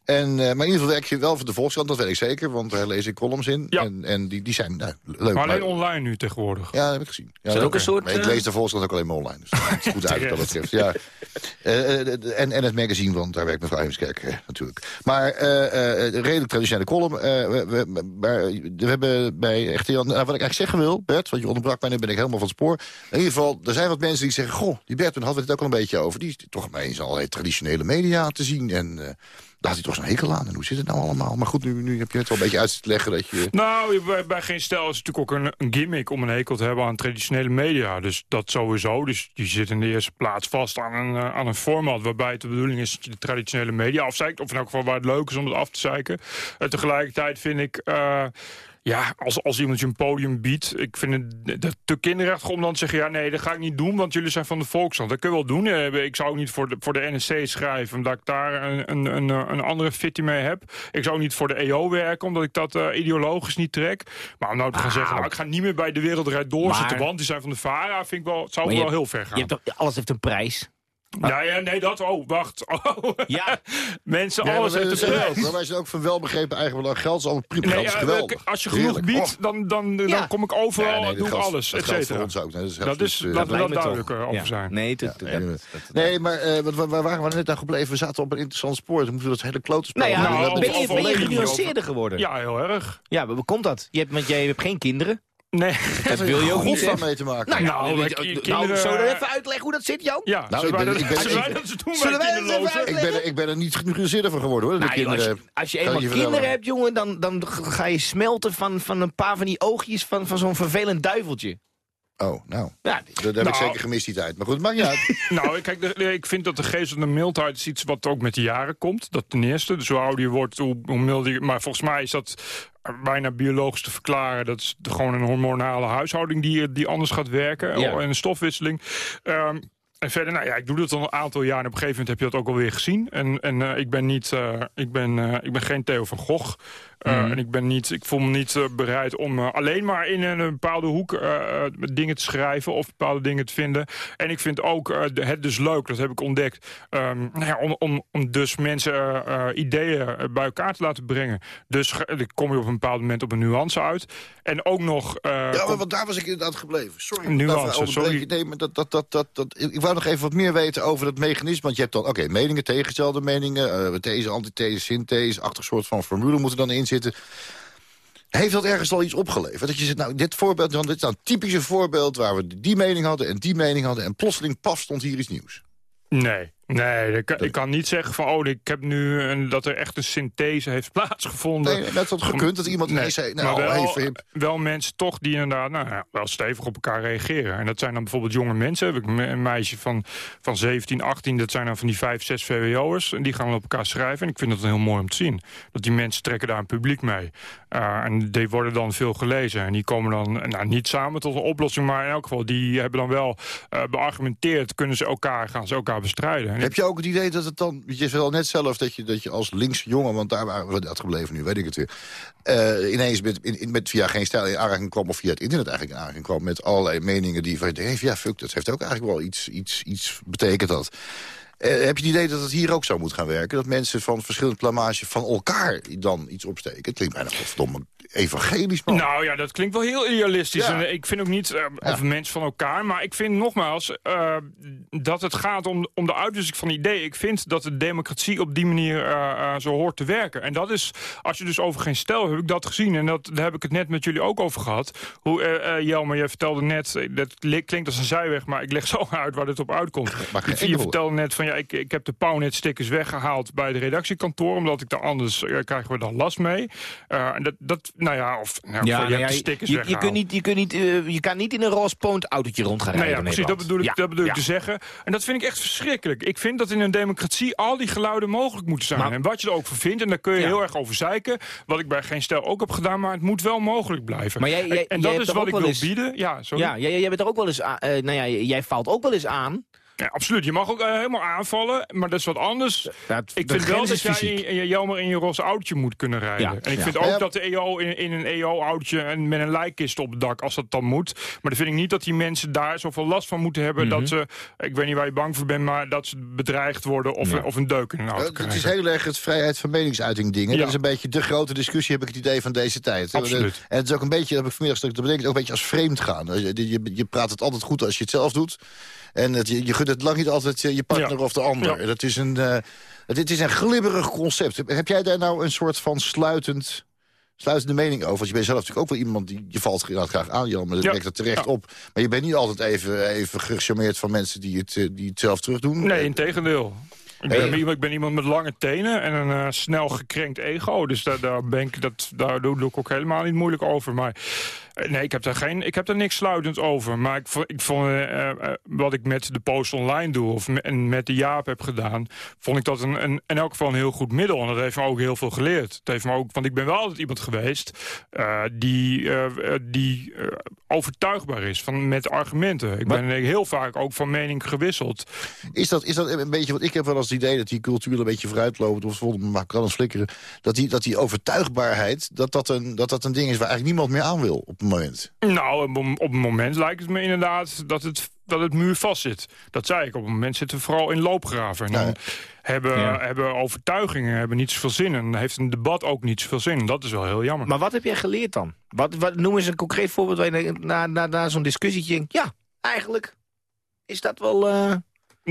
Speaker 3: En, eh, maar in ieder geval werk je wel voor de Volkskrant, dat weet ik zeker. Want daar lees ik columns in.
Speaker 7: Ja.
Speaker 3: En, en die, die zijn nou, leuk.
Speaker 7: maar alleen
Speaker 3: maar-
Speaker 7: online nu tegenwoordig.
Speaker 3: Ja, dat heb ik gezien. Ja,
Speaker 4: Is dat ook een soort,
Speaker 3: Maar ik
Speaker 4: eh,
Speaker 3: lees de Volkskrant ook alleen maar online. Dus dat is goed uit wat dat betreft. Ja. En, en het magazine, want daar werkt mevrouw Heemskerk natuurlijk. Maar eh, eh, een redelijk traditionele column. eh, we, we, maar we hebben Jan... Nou, wat ik eigenlijk zeggen wil, Bert, want je onderbrak mij... nu ben ik helemaal van het spoor. In ieder geval, er zijn wat mensen die zeggen... Goh, die Bert, daar hadden we het ook al een beetje over. Die is toch maar eens allerlei traditionele media te zien. En eh, daar had hij toch zo'n hekel aan. En hoe zit het nou allemaal? Maar goed, nu, nu heb je het wel een beetje uit te leggen dat je...
Speaker 7: Nou, bij, bij Geen Stijl is het natuurlijk ook een, gimmick om een hekel te hebben aan traditionele media. Dus dat sowieso. Dus die zit in de eerste plaats vast aan een, eh, aan een format waarbij het de bedoeling is dat je de traditionele media afzeikt. Of in elk geval waar het leuk is om het af te zeiken. En tegelijkertijd vind ik... eh, ja, als, als iemand je een podium biedt, ik vind het dat te kinderachtig om dan te zeggen... ja, nee, dat ga ik niet doen, want jullie zijn van de Volkskrant. Dat kun je wel doen. Eh, Ik zou ook niet voor de, voor de NSC schrijven, omdat ik daar een, een, een, andere fitty mee heb. Ik zou ook niet voor de EO werken, omdat ik dat eh, ideologisch niet trek. Maar om nou te gaan zeggen, nou, ik ga niet meer bij de Wereldrijd doorzitten...
Speaker 4: Maar-
Speaker 7: want die zijn van de VARA, vind ik wel, zou wel
Speaker 4: je
Speaker 7: heel ver gaan.
Speaker 4: Je hebt toch, alles heeft een prijs.
Speaker 7: Ja, ja, nee, dat. Oh, wacht. Oh.
Speaker 4: Ja.
Speaker 7: Mensen,
Speaker 3: Ja,
Speaker 7: alles
Speaker 3: maar
Speaker 7: heeft een
Speaker 3: is
Speaker 7: prijs.
Speaker 3: geweldig. Wij zijn ook van welbegrepen eigenbelang. Geld is allemaal prima.
Speaker 7: Nee,
Speaker 3: Geld is
Speaker 7: ja,
Speaker 3: geweldig.
Speaker 7: als je genoeg
Speaker 3: Heerlijk.
Speaker 7: biedt, dan, dan, dan
Speaker 4: Ja.
Speaker 7: kom ik overal,
Speaker 3: Ja, nee, dat
Speaker 7: doe
Speaker 3: geldt-
Speaker 7: alles,
Speaker 3: dat geldt voor ons ook. Nee, dat is
Speaker 7: Dat is,
Speaker 3: eh,
Speaker 7: laten we
Speaker 4: lijkt
Speaker 7: dat eh, over zijn.
Speaker 4: Nee, dat,
Speaker 3: Nee,
Speaker 4: dat-
Speaker 3: maar eh, wat- waar, waar waren we net aan gebleven? We zaten op een interessant spoor. Toen moeten we dat hele klote spel...
Speaker 4: Nou ja.
Speaker 3: We
Speaker 7: nou,
Speaker 4: ben
Speaker 3: het
Speaker 4: je, ben genuanceerder geworden?
Speaker 7: Ja, heel erg.
Speaker 4: Ja, maar hoe komt dat? Je hebt, want jij hebt geen kinderen.
Speaker 7: Nee.
Speaker 4: Dat wil je ook niet, hè?
Speaker 3: mee te maken.
Speaker 4: Nou,
Speaker 7: Nou,
Speaker 4: nou,
Speaker 7: kinderen-
Speaker 4: zullen we even uitleggen hoe dat zit, Jan?
Speaker 7: Ja,
Speaker 3: Nou,
Speaker 7: zullen
Speaker 3: ik ben-
Speaker 7: dat-
Speaker 3: ik ben-
Speaker 7: zullen wij
Speaker 3: ik-
Speaker 7: dat eens doen
Speaker 4: Zullen
Speaker 7: bij
Speaker 4: wij dat even
Speaker 7: kinderlozen?
Speaker 3: ik, ben, er- ik ben er niet genuanceerder van geworden, hoor. dat
Speaker 4: Nou, joh, als,
Speaker 3: kinderen
Speaker 4: als je eenmaal
Speaker 3: je
Speaker 4: kinderen
Speaker 3: vertellen.
Speaker 4: hebt, jongen, dan, dan ga je smelten van, van een paar van die oogjes van, van zo'n vervelend duiveltje.
Speaker 3: Oh, nou.
Speaker 4: Ja,
Speaker 3: Dat heb ik
Speaker 7: Nou.
Speaker 3: zeker gemist die tijd. Maar goed, maakt niet uit.
Speaker 7: Nou, kijk, de- ik vind dat de geest van de mildheid is iets wat ook met de jaren komt. Dat ten eerste. Dus hoe ouder je wordt, hoe, hoe milder je... Maar volgens mij is dat bijna biologisch te verklaren. Dat is de- gewoon een hormonale huishouding die, die anders gaat werken.
Speaker 4: Ja.
Speaker 7: En een stofwisseling. Ehm, en verder, nou ja, ik doe dat al een aantal jaar. En op een gegeven moment heb je dat ook alweer gezien. En, en eh, ik ben niet, eh, ik ben, eh, ik ben geen Theo van Gogh. Uh, En ik, ben niet, ik voel me niet uh, bereid om uh, alleen maar in een, bepaalde hoek uh, dingen te schrijven of bepaalde dingen te vinden. En ik vind ook het dus leuk, dat heb ik ontdekt, um, nou ja, om, om, om dus mensen ideeën bij elkaar te laten brengen. Dus dan kom je op een bepaald moment op een nuance uit. En ook nog...
Speaker 3: ja, maar want daar was ik inderdaad gebleven. Sorry.
Speaker 7: Nuance, sorry.
Speaker 3: Nee, maar dat, dat, dat, dat, dat, ik wou nog even wat meer weten over dat mechanisme. Want je hebt dan, oké, okay, meningen, tegengestelde meningen, these, antithese, synthese, achtig soort van formule moeten dan in zitten. Heeft dat ergens al iets opgeleverd? Dat je zegt, nou, dit voorbeeld, dit is nou een typische voorbeeld... waar we die mening hadden en die mening hadden... en plotseling, paf, stond hier iets nieuws.
Speaker 7: Nee, nee ik, kan, ik kan niet zeggen van... oh, ik heb nu een, dat er echt een synthese heeft plaatsgevonden.
Speaker 3: Nee, dat had gekund, dat iemand nee, zei... Nou,
Speaker 7: maar wel,
Speaker 3: even hip.
Speaker 7: wel mensen toch die inderdaad nou, wel stevig op elkaar reageren. En dat zijn dan bijvoorbeeld jonge mensen. Heb ik een meisje van, van 17, 18, dat zijn dan van die 5, 6 VWO'ers. En die gaan op elkaar schrijven. En ik vind dat heel mooi om te zien. Dat die mensen trekken daar een publiek mee. Uh, en die worden dan veel gelezen. En die komen dan nou, niet samen tot een oplossing... maar in elk geval, die hebben dan wel uh, beargumenteerd... kunnen ze elkaar, gaan ze elkaar bestrijden.
Speaker 3: Heb je ook het idee dat het dan... Je zei net zelf dat je, dat je als linkse jongen... want daar waren we dat gebleven nu, weet ik het weer... Uh, ineens met, via geen stijl in aanraking kwam... of via het internet eigenlijk in aanraking kwam... met allerlei meningen die van... Hey, ja, fuck, dat heeft ook eigenlijk wel iets, iets, iets betekend dat... Uh, heb je het idee dat het hier ook zo moet gaan werken? Dat mensen van verschillende plamage van elkaar dan iets opsteken? Het klinkt bijna godverdomme evangelisch, man.
Speaker 7: Nou ja, dat klinkt wel heel idealistisch.
Speaker 3: Ja.
Speaker 7: En ik vind ook niet uh,
Speaker 3: Ja.
Speaker 7: mensen van elkaar. Maar ik vind nogmaals uh, dat het gaat om, om de uitwisseling van ideeën. Ik vind dat de democratie op die manier uh, zo hoort te werken. En dat is, als je dus over geen stel, heb ik dat gezien. En dat, daar heb ik het net met jullie ook over gehad. Hoe, Jelmer, je vertelde net, dat klinkt als een zijweg... maar ik leg zo uit waar dit op uitkomt.
Speaker 3: Maar
Speaker 7: je vertelde net van ja, ik, ik heb de Pownet-stickers weggehaald bij de redactiekantoor... omdat ik daar anders krijgen we dan last mee. En dat, dat, nou ja, of nou,
Speaker 4: ja,
Speaker 7: je,
Speaker 4: nou ja, je, je, kunt niet, je, kunt niet, uh, je kan niet in een roze poont autootje rond gaan rijden.
Speaker 7: Nee, ja, precies, dat bedoel, ik, dat bedoel ik te zeggen. En dat vind ik echt verschrikkelijk. Ik vind dat in een democratie al die geluiden mogelijk moeten zijn.
Speaker 4: Maar,
Speaker 7: en wat je er ook van vindt, en daar kun je heel erg over zeiken... wat ik bij Geen Stel ook heb gedaan, maar het moet wel mogelijk blijven.
Speaker 4: Maar jij, jij,
Speaker 7: en
Speaker 4: jij
Speaker 7: dat is wat ik wil
Speaker 4: eens,
Speaker 7: bieden. Ja, sorry.
Speaker 4: Ja, jij, jij bent er ook wel eens aan, uh, nou ja, jij valt ook wel eens aan...
Speaker 7: Ja, absoluut. Je mag ook uh, helemaal aanvallen, maar dat is wat anders.
Speaker 4: Ja,
Speaker 7: ik vind wel dat jij in, in, jammer in je roze autootje moet kunnen rijden.
Speaker 4: Ja,
Speaker 7: en ik
Speaker 4: ja.
Speaker 7: vind ook dat de EO in, in een EO-autootje en met een lijkkist op het dak, als dat dan moet. Maar dan vind ik niet dat die mensen daar zoveel last van moeten hebben.
Speaker 4: Mhm.
Speaker 7: Dat ze, ik weet niet waar je bang voor bent, maar dat ze bedreigd worden of,
Speaker 4: Ja.
Speaker 7: een, of een deuk in een auto
Speaker 3: Uh, het is heel erg het vrijheid van meningsuiting ding. hè.
Speaker 7: Ja.
Speaker 3: Dat is een beetje de grote discussie, heb ik het idee, van deze tijd.
Speaker 7: Absoluut.
Speaker 3: En het is ook een beetje, dat heb ik vanmiddag stuk te bedenken, ook een beetje als vreemd gaan. Je, je, je praat het altijd goed als je het zelf doet. En het, je, je gunt het lang niet altijd je partner
Speaker 7: Ja.
Speaker 3: of de ander.
Speaker 7: Ja.
Speaker 3: Dat is een, uh, dit is een glibberig concept. Heb, jij daar nou een soort van sluitend... Sluitende mening over. Want je bent zelf natuurlijk ook wel iemand die je valt inderdaad graag aan, Jan. Maar dat
Speaker 7: Ja.
Speaker 3: merkt er terecht
Speaker 7: Ja.
Speaker 3: op. Maar je bent niet altijd even, even gecharmeerd van mensen die het, eh, die het zelf terug doen.
Speaker 7: Nee, in tegendeel. Ik
Speaker 3: Hey.
Speaker 7: ben, ik ben iemand met lange tenen en een uh, snel gekrenkt ego. Dus daar, daar, ben ik, dat, daar doe, ik ook helemaal niet moeilijk over. Maar nee, ik heb, daar geen, ik heb daar niks sluitend over. Maar ik, ik vond uh, wat ik met de post online doe... of me, en met de Jaap heb gedaan... vond ik dat een, een, in elk geval een heel goed middel. En dat heeft me ook heel veel geleerd. Het heeft me ook, want ik ben wel altijd iemand geweest... eh, die, eh, die eh, overtuigbaar is van, met argumenten. Ik ben heel vaak ook van mening gewisseld.
Speaker 3: Is dat, is dat een beetje, want ik heb wel eens het idee dat die cultuur een beetje vooruitloopt, of bijvoorbeeld maar kan eens flikkeren, dat die, dat die overtuigbaarheid, dat dat, een, dat dat een ding is waar eigenlijk niemand meer aan wil op het moment.
Speaker 7: Nou, op het moment lijkt het me inderdaad dat het dat het muur vast zit. Dat zei ik. Op het moment zitten we vooral in loopgraven. En dan hebben,
Speaker 4: Ja.
Speaker 7: hebben overtuigingen hebben niet zoveel zin. En dan heeft een debat ook niet zoveel zin. Dat is wel heel jammer.
Speaker 4: Maar wat heb jij geleerd dan? Wat, wat, noem eens een concreet voorbeeld waar je na, na, na zo'n discussietje denkt... ja, eigenlijk is dat wel...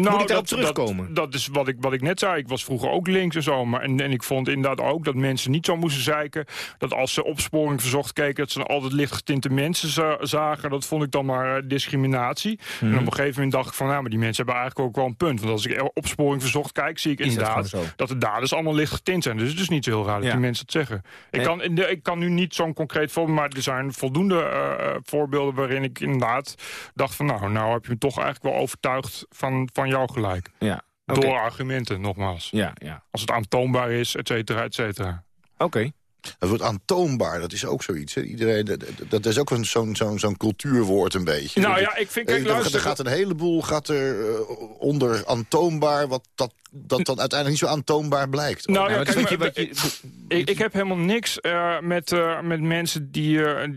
Speaker 4: moet ik daarop terugkomen?
Speaker 7: Nou, Dat, dat is wat ik, wat ik net zei. Ik was vroeger ook links en zo. Maar, en, en ik vond inderdaad ook dat mensen niet zo moesten zeiken. Dat als ze opsporing verzocht keken... dat ze altijd lichtgetinte mensen za- zagen. Dat vond ik dan maar eh, discriminatie.
Speaker 4: Mhm.
Speaker 7: En op een gegeven moment dacht ik van... nou, maar die mensen hebben eigenlijk ook wel een punt. Want als ik opsporing verzocht kijk... zie ik
Speaker 4: Is
Speaker 7: inderdaad dat de daders allemaal lichtgetint zijn. Dus het is niet zo heel raar dat die mensen het zeggen. Ik, kan, ik kan nu niet zo'n concreet voorbeeld... maar er zijn voldoende eh, eh, voorbeelden waarin ik inderdaad dacht van... nou, nou heb je me toch eigenlijk wel overtuigd van, van jouw gelijk.
Speaker 4: Ja.
Speaker 7: Door argumenten, nogmaals.
Speaker 4: Ja, ja.
Speaker 7: Als het aantoonbaar is, et cetera, et cetera.
Speaker 4: Oké.
Speaker 3: Het wordt aantoonbaar, dat is ook zoiets. Hè. Iedereen, dat, dat- is ook een- zo'n zo'n zo'n cultuurwoord een beetje.
Speaker 7: Nou ja, ik vind- kijk,
Speaker 3: er- er
Speaker 7: luister-
Speaker 3: gaat een heleboel gaat er, eh, onder aantoonbaar... wat dat, dat dan uiteindelijk niet zo aantoonbaar blijkt.
Speaker 7: Nou ja,
Speaker 3: maar
Speaker 7: kijk,
Speaker 3: weet je
Speaker 7: maar-
Speaker 3: wat je...
Speaker 7: Ik, ik heb helemaal niks eh, met, eh, met mensen die, eh,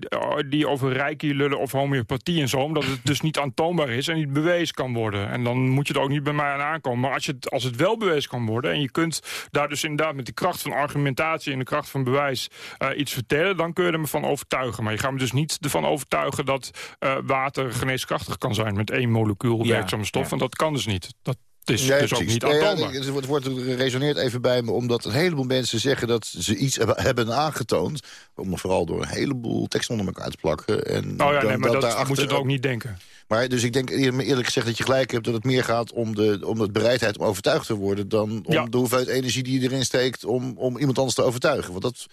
Speaker 7: die over reiki lullen of homeopathie en zo. Omdat het dus niet aantoonbaar is en niet bewezen kan worden. En dan moet je er ook niet bij mij aan aankomen. Maar als, je het, als het wel bewezen kan worden en je kunt daar dus inderdaad met de kracht van argumentatie en de kracht van bewijs eh, iets vertellen, dan kun je er me van overtuigen. Maar je gaat me dus niet ervan overtuigen dat eh, water geneeskrachtig kan zijn met één molecuul
Speaker 3: Ja,
Speaker 7: werkzame stof.
Speaker 3: ja.
Speaker 7: Want dat kan dus niet. Dat is
Speaker 3: Nee,
Speaker 7: dus ook
Speaker 3: precies.
Speaker 7: niet
Speaker 3: Nee, ja,
Speaker 7: aantoonbaar.
Speaker 3: het wordt, er resoneert even bij me, omdat een heleboel mensen zeggen dat ze iets hebben, aangetoond. Om vooral door een heleboel teksten onder elkaar te plakken. En
Speaker 7: Oh ja, nee, maar dat
Speaker 3: daarachter-
Speaker 7: moet je het ook niet denken.
Speaker 3: Maar dus ik denk eer- eerlijk gezegd dat je gelijk hebt dat het meer gaat om de, om de bereidheid om overtuigd te worden. Dan om
Speaker 7: Ja.
Speaker 3: de hoeveelheid energie die je erin steekt om, om iemand anders te overtuigen. Want dat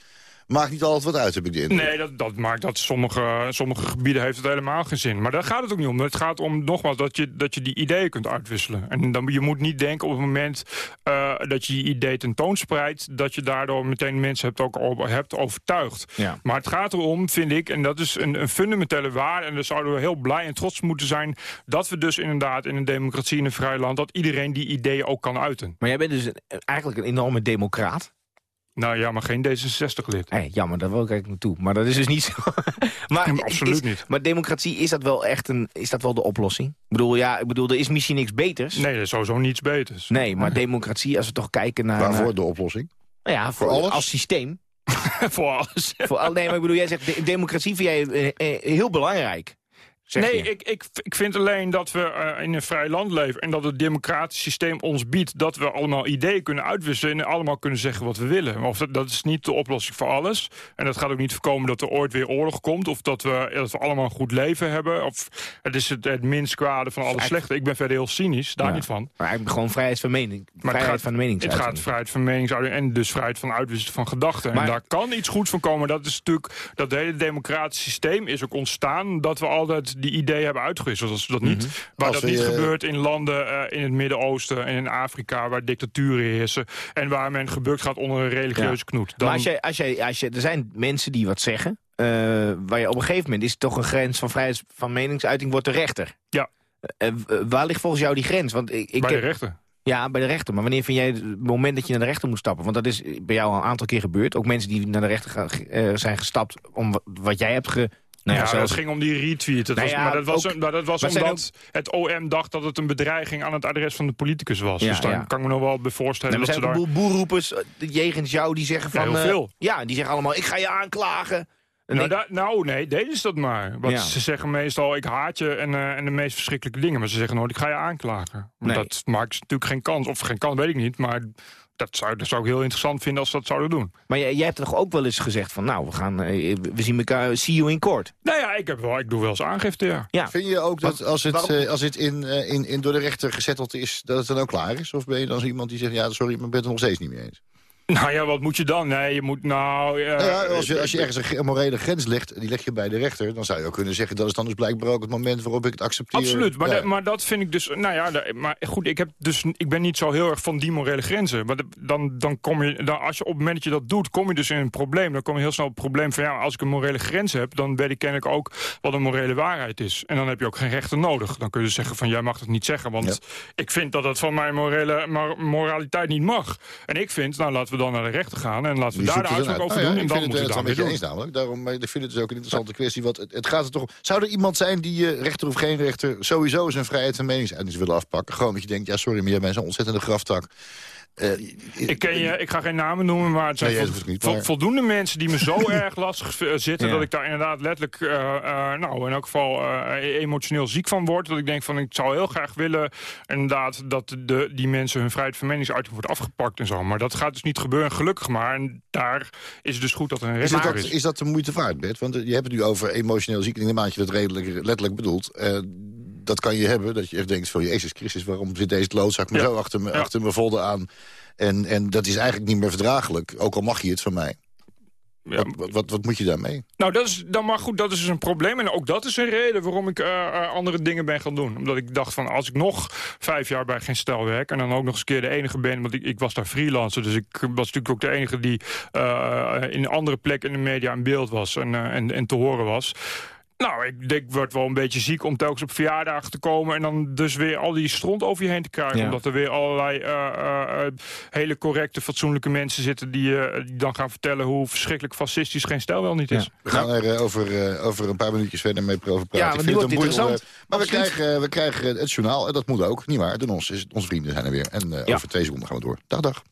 Speaker 3: maakt niet altijd wat uit, heb ik de indruk.
Speaker 7: Nee, dat, dat maakt dat sommige, sommige gebieden heeft het helemaal geen zin. Maar daar gaat het ook niet om. Het gaat om nogmaals dat je, dat je die ideeën kunt uitwisselen. En dan, je moet niet denken op het moment eh, dat je die idee tentoonspreidt... dat je daardoor meteen mensen hebt, ook over, hebt overtuigd.
Speaker 4: Ja.
Speaker 7: Maar het gaat erom, vind ik, en dat is een, een fundamentele waarde... en daar zouden we heel blij en trots moeten zijn... dat we dus inderdaad in een democratie in een vrij land... dat iedereen die ideeën ook kan uiten.
Speaker 4: Maar jij bent dus een- eigenlijk een enorme democraat.
Speaker 7: Nou ja, maar geen D66-lid.
Speaker 4: Hey, jammer, daar wil ik eigenlijk naartoe. Maar dat is dus niet zo. maar,
Speaker 7: absoluut
Speaker 4: is-
Speaker 7: niet.
Speaker 4: Maar democratie, is dat wel echt een, is dat wel de oplossing? Ik bedoel, ja, ik bedoel, er is misschien niks beters.
Speaker 7: Nee, er is sowieso niets beters.
Speaker 4: Nee, maar democratie, als we toch kijken naar...
Speaker 3: Waarvoor
Speaker 4: naar-
Speaker 3: de oplossing?
Speaker 4: Nou ja, voor,
Speaker 3: Voor alles?
Speaker 4: als systeem.
Speaker 7: voor alles.
Speaker 4: voor al, nee, maar ik bedoel, jij zegt de- democratie vind jij eh, eh, heel belangrijk.
Speaker 7: Nee,
Speaker 4: je.
Speaker 7: ik, ik, ik vind alleen dat we eh, in een vrij land leven... en dat het democratisch systeem ons biedt... dat we allemaal ideeën kunnen uitwisselen... en allemaal kunnen zeggen wat we willen. Of dat, dat is niet de oplossing voor alles. En dat gaat ook niet voorkomen dat er ooit weer oorlog komt... of dat we, dat we allemaal een goed leven hebben. Of het is het, het minst kwade van alles slechte. Ik ben verder heel cynisch, daar
Speaker 4: Ja.
Speaker 7: niet van.
Speaker 4: Maar eigenlijk gewoon vrijheid van mening.
Speaker 7: Maar
Speaker 4: vrijheid
Speaker 7: het gaat,
Speaker 4: van de
Speaker 7: het
Speaker 4: meningsuiting.
Speaker 7: gaat vrijheid van meningsuiting en dus vrijheid van uitwisselen van gedachten.
Speaker 4: Maar-
Speaker 7: en daar kan iets goeds van komen. Dat is natuurlijk dat hele democratische systeem is ook ontstaan dat we altijd die ideeën hebben uitgewisseld. Als dat niet, waar
Speaker 3: Als
Speaker 7: dat niet gebeurt in landen eh, in het Midden-Oosten en in Afrika waar dictaturen heersen en waar men gebukt gaat onder een religieuze
Speaker 4: Ja.
Speaker 7: knoet. Dan,
Speaker 4: Maar als jij, als jij, als je, er zijn mensen die wat zeggen... eh, waar je op een gegeven moment is het toch een grens van vrijheid van meningsuiting wordt de rechter.
Speaker 7: Ja.
Speaker 4: Eh, waar ligt volgens jou die grens? Want ik, ik
Speaker 7: bij
Speaker 4: heb-
Speaker 7: de rechter.
Speaker 4: Ja, bij de rechter. Maar wanneer vind jij het moment dat je naar de rechter moet stappen? Want dat is bij jou al een aantal keer gebeurd. Ook mensen die naar de rechter gaan, zijn gestapt om wat, wat jij hebt ge... Nou
Speaker 7: ja,
Speaker 4: zelfs-
Speaker 7: dat ging om die retweet. Dat
Speaker 4: Nou
Speaker 7: was,
Speaker 4: ja,
Speaker 7: maar dat was,
Speaker 4: ook-
Speaker 7: maar dat was
Speaker 4: maar zijn
Speaker 7: omdat het OM dacht dat het een bedreiging aan het adres van de politicus was.
Speaker 4: Ja,
Speaker 7: dus daar
Speaker 4: ja.
Speaker 7: kan ik me nog wel bij voorstellen
Speaker 4: Nee, er
Speaker 7: dat
Speaker 4: zijn
Speaker 7: ze daar...
Speaker 4: een boel boerroepers, eh, jegens jou, die zeggen van...
Speaker 7: veel.
Speaker 4: ja, die zeggen allemaal, ik ga je aanklagen. Dan
Speaker 7: Nou, da- nou, nee, deden ze dat maar. Want ze zeggen meestal, ik haat je en, eh, en de meest verschrikkelijke dingen. Maar ze zeggen nooit, ik ga je aanklagen. Maar
Speaker 4: Nee.
Speaker 7: Dat maakt natuurlijk geen kans. Of geen kans, weet ik niet. Maar dat zou, dat zou ik heel interessant vinden als ze dat zouden doen.
Speaker 4: Maar jij, jij hebt toch ook wel eens gezegd van... nou, we, gaan, eh, we zien elkaar, see you in court.
Speaker 7: Nou ja, ik, heb wel, ik doe wel eens aangifte, ja.
Speaker 4: Ja.
Speaker 3: Vind je ook dat als het,
Speaker 4: waarom-
Speaker 3: eh, als het in, eh, in, in door de rechter gezetteld is, dat het dan ook klaar is? Of ben je dan zo iemand die zegt, ja, sorry, maar ik ben het er nog steeds niet mee eens?
Speaker 7: Nou ja, wat moet je dan? Nee, je moet nou... eh,
Speaker 3: Nou ja, als, je, als je ergens een morele grens legt, die leg je bij de rechter... dan zou je ook kunnen zeggen, dat is dan dus blijkbaar ook het moment waarop ik het accepteer.
Speaker 7: Absoluut, maar,
Speaker 3: Ja.
Speaker 7: dat- maar dat vind ik dus... Nou ja, maar goed, ik, heb dus, ik ben niet zo heel erg van die morele grenzen. Maar dan, dan kom je, dan, als je op het moment dat je dat doet, kom je dus in een probleem. Dan kom je heel snel op het probleem van... ja, als ik een morele grens heb, dan weet ik kennelijk ook wat een morele waarheid is. En dan heb je ook geen rechten nodig. Dan kun je dus zeggen van, jij mag het niet zeggen... want ik vind dat het van mijn morele, mor- moraliteit niet mag. En ik vind, nou laten we we dan naar de rechter gaan... en laten we daar de uitspraak over
Speaker 3: uit.
Speaker 7: doen en dan
Speaker 3: ik
Speaker 7: moeten
Speaker 3: vind
Speaker 7: we
Speaker 3: het wel
Speaker 7: dan doen.
Speaker 3: eens namelijk. Daarom maar ik vind het dus ook een interessante kwestie. Want het, het gaat er toch... Zou er iemand zijn die, eh, rechter of geen rechter... sowieso zijn vrijheid van meningsuiting willen afpakken? Gewoon dat je denkt, ja sorry, maar jij bent zo'n ontzettende graftak. Eh,
Speaker 7: Ik, ken je, ik ga geen namen noemen, maar het zijn
Speaker 3: Nee, niet, maar-
Speaker 7: voldoende mensen die me zo erg lastig eh, zitten...
Speaker 4: Ja.
Speaker 7: dat ik daar inderdaad letterlijk, eh, eh, nou in elk geval eh, emotioneel ziek van word. Dat ik denk van, ik zou heel graag willen inderdaad dat de, die mensen hun vrijheid van meningsuiting wordt afgepakt en zo. Maar dat gaat dus niet gebeuren, gelukkig maar. En daar is het dus goed dat er een
Speaker 3: Is dat,
Speaker 7: rechter is.
Speaker 3: is dat de moeite waard, Bert? Want je hebt het nu over emotioneel ziek. In een maandje dat redelijk letterlijk bedoelt. Dat kan je hebben, dat je echt denkt van... Jezus Christus, waarom zit deze klootzak me
Speaker 7: Ja.
Speaker 3: zo achter me,
Speaker 7: Ja.
Speaker 3: achter me vodden aan? En, en dat is eigenlijk niet meer verdraaglijk. Ook al mag je het van mij.
Speaker 7: Ja.
Speaker 3: Wat, wat, wat, moet je daarmee?
Speaker 7: Nou, dat is, dan maar goed, dat is dus een probleem. En ook dat is een reden waarom ik eh, eh, andere dingen ben gaan doen. Omdat ik dacht van, als ik nog vijf jaar bij geen stel werk... en dan ook nog eens een keer de enige ben... want ik, ik was daar freelancer, dus ik was natuurlijk ook de enige... die eh, in andere plekken in de media in beeld was en, en, en te horen was... Nou, ik denk, ik word wel een beetje ziek om telkens op verjaardagen te komen... en dan dus weer al die stront over je heen te krijgen.
Speaker 4: Ja.
Speaker 7: Omdat er weer allerlei eh, eh, eh, hele correcte, fatsoenlijke mensen zitten... Die, die dan gaan vertellen hoe verschrikkelijk fascistisch geen stijl wel niet is.
Speaker 4: Ja.
Speaker 3: We gaan er over, eh, over een paar minuutjes verder mee over praten.
Speaker 4: Ja,
Speaker 3: Ik
Speaker 4: want
Speaker 3: vind
Speaker 4: nu
Speaker 3: het een boeiend
Speaker 4: interessant.
Speaker 3: onderwerp. Maar we krijgen, we krijgen het journaal, en dat moet ook, niet waar. De, onze, onze vrienden zijn er weer. En eh,
Speaker 4: Ja.
Speaker 3: over twee seconden gaan we door. Dag, dag.